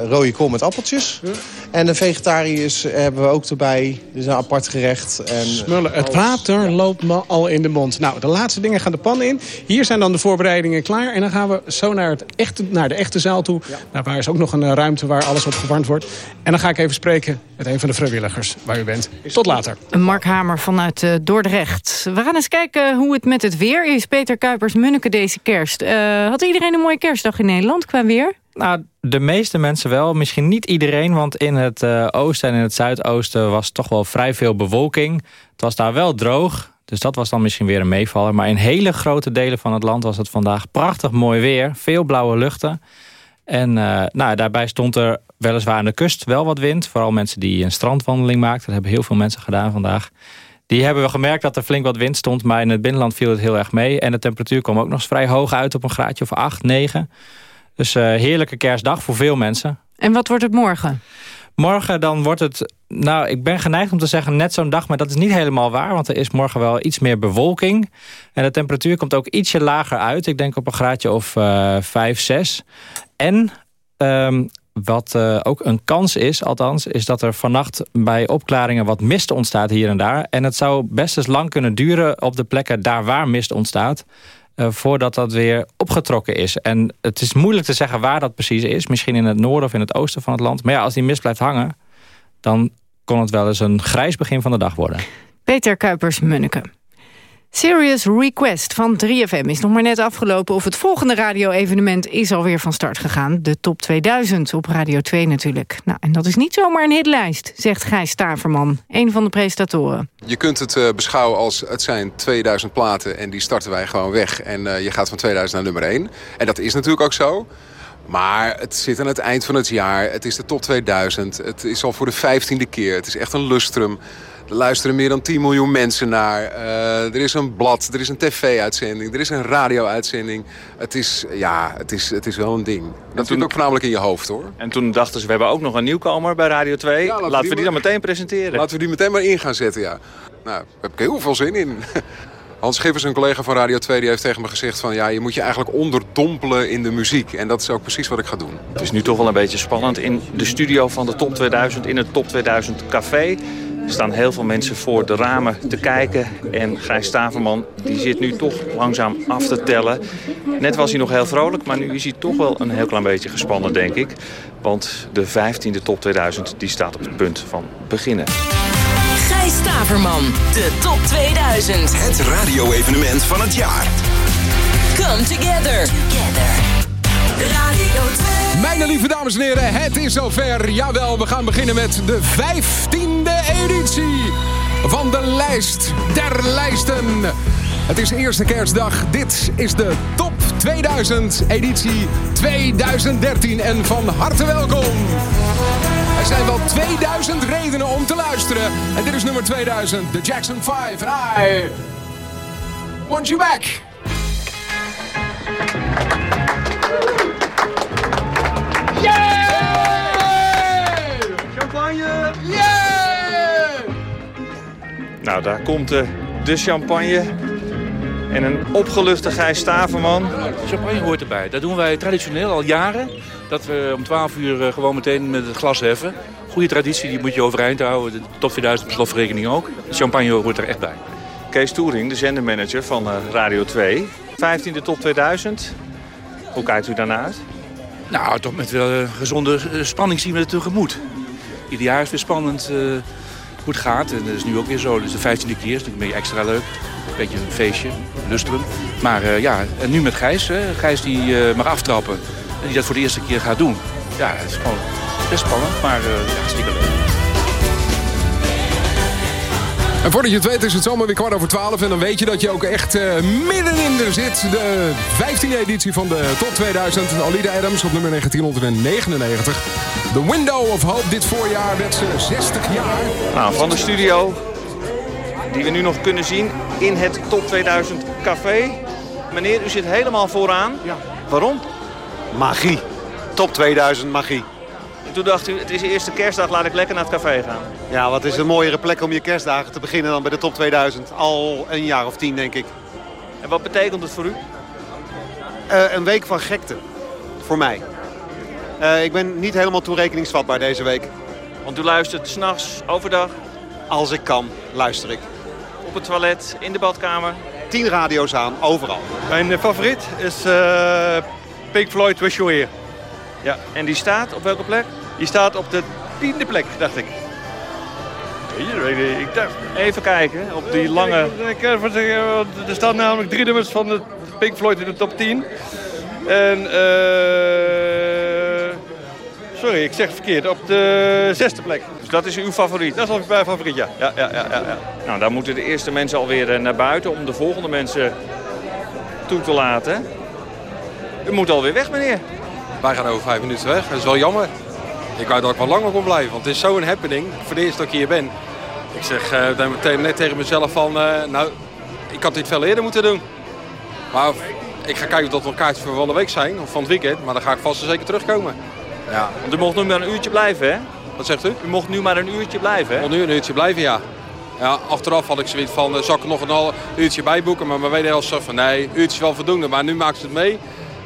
rode kool met appeltjes. Ja. En de vegetariërs hebben we ook erbij. Dus een apart gerecht. En Smullen, het water loopt me al in de mond. Nou, de laatste dingen gaan de pan in. Hier zijn dan de voorbereidingen klaar. En dan gaan we zo naar, het echte, naar de echte zaal toe. Ja. Nou, waar is ook nog een ruimte waar alles op verwarmd wordt. En dan ga ik even spreken met een van de vrijwilligers waar u bent. Tot later. Mark Hamer vanuit uh, Dordrecht. We gaan eens kijken hoe het met het weer is. Peter Kuipers-Munneke deze kerst. Uh, had iedereen een mooie kerstdag in Nederland qua weer? Nou, de meeste mensen wel. Misschien niet iedereen, want in het uh, oosten en in het zuidoosten was toch wel vrij veel bewolking. Het was daar wel droog, dus dat was dan misschien weer een meevaller. Maar in hele grote delen van het land was het vandaag prachtig mooi weer. Veel blauwe luchten. En uh, nou, daarbij stond er weliswaar aan de kust wel wat wind. Vooral mensen die een strandwandeling maakten. Dat hebben heel veel mensen gedaan vandaag. Die hebben we gemerkt dat er flink wat wind stond. Maar in het binnenland viel het heel erg mee. En de temperatuur kwam ook nog eens vrij hoog uit op een graadje of 8, 9. Dus uh, heerlijke kerstdag voor veel mensen. En wat wordt het morgen? Morgen dan wordt het, nou ik ben geneigd om te zeggen net zo'n dag, maar dat is niet helemaal waar. Want er is morgen wel iets meer bewolking. En de temperatuur komt ook ietsje lager uit. Ik denk op een graadje of uh, 5, 6. En um, wat uh, ook een kans is, althans, is dat er vannacht bij opklaringen wat mist ontstaat hier en daar. En het zou best eens lang kunnen duren op de plekken daar waar mist ontstaat. Uh, voordat dat weer opgetrokken is. En het is moeilijk te zeggen waar dat precies is. Misschien in het noorden of in het oosten van het land. Maar ja, als die mist blijft hangen... dan kon het wel eens een grijs begin van de dag worden. Peter Kuipers-Munneke. Serious Request van 3FM is nog maar net afgelopen... of het volgende radio-evenement is alweer van start gegaan. De Top 2000 op Radio 2 natuurlijk. Nou, en dat is niet zomaar een hitlijst, zegt Gijs Staverman... een van de presentatoren. Je kunt het uh, beschouwen als het zijn 2000 platen... en die starten wij gewoon weg. En uh, je gaat van 2000 naar nummer 1. En dat is natuurlijk ook zo. Maar het zit aan het eind van het jaar. Het is de top 2000. Het is al voor de vijftiende keer. Het is echt een lustrum. Er luisteren meer dan 10 miljoen mensen naar. Uh, er is een blad, er is een tv-uitzending, er is een radio-uitzending. Het is, ja, het is, het is wel een ding. Dat zit ook voornamelijk in je hoofd, hoor. En toen dachten ze, we hebben ook nog een nieuwkomer bij Radio 2. laten, laten we die, dan meteen presenteren. Laten we die meteen maar in gaan zetten, ja. Nou, daar heb ik heel veel zin in. Hans Schiffers, een collega van Radio 2, die heeft tegen me gezegd van... ja, je moet je eigenlijk onderdompelen in de muziek. En dat is ook precies wat ik ga doen. Het is nu toch wel een beetje spannend. In de studio van de Top 2000, in het Top 2000 café... Staan heel veel mensen voor de ramen te kijken. En Gijs Staverman die zit nu toch langzaam af te tellen. Net was hij nog heel vrolijk, maar nu is hij toch wel een heel klein beetje gespannen, denk ik. Want de 15e top 2000 die staat op het punt van beginnen. Gijs Staverman, de top 2000. Het radio-evenement van het jaar. Come together. together. Radio 2. Mijn lieve dames en heren, het is zover. Jawel, we gaan beginnen met de 15e editie van de lijst der lijsten. Het is eerste kerstdag. Dit is de Top 2000 editie 2013. En van harte welkom. Er zijn wel 2000 redenen om te luisteren. En dit is nummer 2000, de Jackson 5. En I want you back. Champagne! Yeah! Nou, daar komt de, de champagne. En een opgeluchte Gijs Staverman. Champagne hoort erbij. Dat doen wij traditioneel al jaren. Dat we om 12 uur gewoon meteen met het glas heffen. Goede traditie, die moet je overeind houden. De top 2000 beslotverrekening ook. champagne hoort er echt bij. Kees Toering, de zendermanager van Radio 2. 15e top 2000. Hoe kijkt u daarnaar? Nou, toch met wel een gezonde spanning zien we het tegemoet. Ieder jaar is weer spannend uh, het gaat. En dat is nu ook weer zo. Dus de 15e keer is natuurlijk een extra leuk. Een beetje een feestje, lustrum. Maar uh, ja, en nu met Gijs. Hè. Gijs die uh, mag aftrappen. En die dat voor de eerste keer gaat doen. Ja, het is gewoon best spannend, maar ja, hartstikke leuk. En voordat je het weet is het zomaar weer kwart over twaalf. En dan weet je dat je ook echt uh, middenin er zit. De 15e editie van de Top 2000. Alida Adams op nummer 1999. The Window of Hope. Dit voorjaar werd ze 60 jaar. Nou, van de studio die we nu nog kunnen zien in het Top 2000 café. Meneer, u zit helemaal vooraan. Ja. Waarom? Magie. Top 2000 magie. Toen dacht u, het is de eerste kerstdag, laat ik lekker naar het café gaan. Ja, wat is een mooiere plek om je kerstdagen te beginnen dan bij de top 2000. Al een jaar of tien, denk ik. En wat betekent het voor u? Uh, een week van gekte. Voor mij. Uh, ik ben niet helemaal toerekeningsvatbaar deze week. Want u luistert s'nachts, overdag? Als ik kan, luister ik. Op het toilet, in de badkamer? Tien radio's aan, overal. Mijn favoriet is uh, Pink Floyd Wish You Here. Ja, en die staat op welke plek? Die staat op de tiende plek, dacht ik. Ik dacht... Even kijken, op die lange... Ik, er staan namelijk drie nummers van de Pink Floyd in de top 10. En... Uh... Sorry, ik zeg het verkeerd. Op de zesde plek. Dus dat is uw favoriet? Dat is mijn favoriet, ja. ja, ja, ja, ja. Nou, dan moeten de eerste mensen alweer naar buiten om de volgende mensen toe te laten. U moet alweer weg, meneer. Wij gaan over vijf minuten weg. Dat is wel jammer. Ik wou dat ik wel langer kon blijven, want het is zo'n happening. Voor de eerste dat ik hier ben. Ik zeg uh, net tegen mezelf van, uh, nou, ik had dit veel eerder moeten doen. Maar ik ga kijken of dat nog kaartjes voor van de week zijn, of van het weekend. Maar dan ga ik vast en zeker terugkomen. Ja. Want u mocht nu maar een uurtje blijven, hè? Wat zegt u? U mocht nu maar een uurtje blijven, hè? Ik mocht nu een uurtje blijven, ja. Ja, achteraf had ik zoiets van, uh, zal ik er nog een uurtje bij boeken? Maar mijn wederhelft zegt van, nee, uurtje is wel voldoende. Maar nu maakt ze het mee.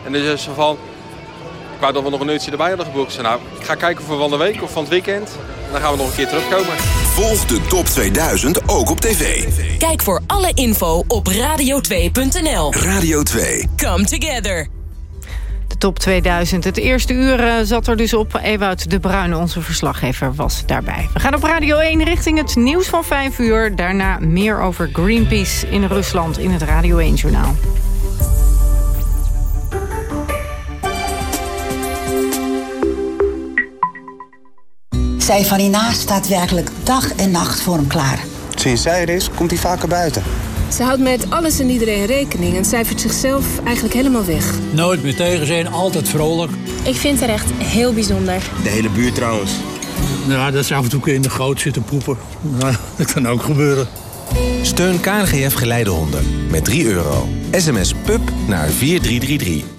En dan is ze van, ik wou dat we nog een uurtje erbij hadden geboekt. Nou, ik ga kijken voor van de week of van het weekend. En dan gaan we nog een keer terugkomen. Volg de Top 2000 ook op tv. Kijk voor alle info op radio2.nl. Radio 2. Come together. Top 2000. Het eerste uur eh, zat er dus op. Ewout de Bruin, onze verslaggever, was daarbij. We gaan op Radio 1 richting het nieuws van 5 uur. Daarna meer over Greenpeace in Rusland in het Radio 1-journaal. Zij staat werkelijk dag en nacht voor hem klaar. Sinds zij er is, komt hij vaker buiten. Ze houdt met alles en iedereen rekening en cijfert zichzelf eigenlijk helemaal weg. Nooit meer tegen zijn, altijd vrolijk. Ik vind haar echt heel bijzonder. De hele buurt trouwens. Ja, dat ze af en toe in de goot zitten poepen. Nou, dat kan ook gebeuren. Steun KNGF Geleidehonden met 3 euro. SMS PUB naar 4333.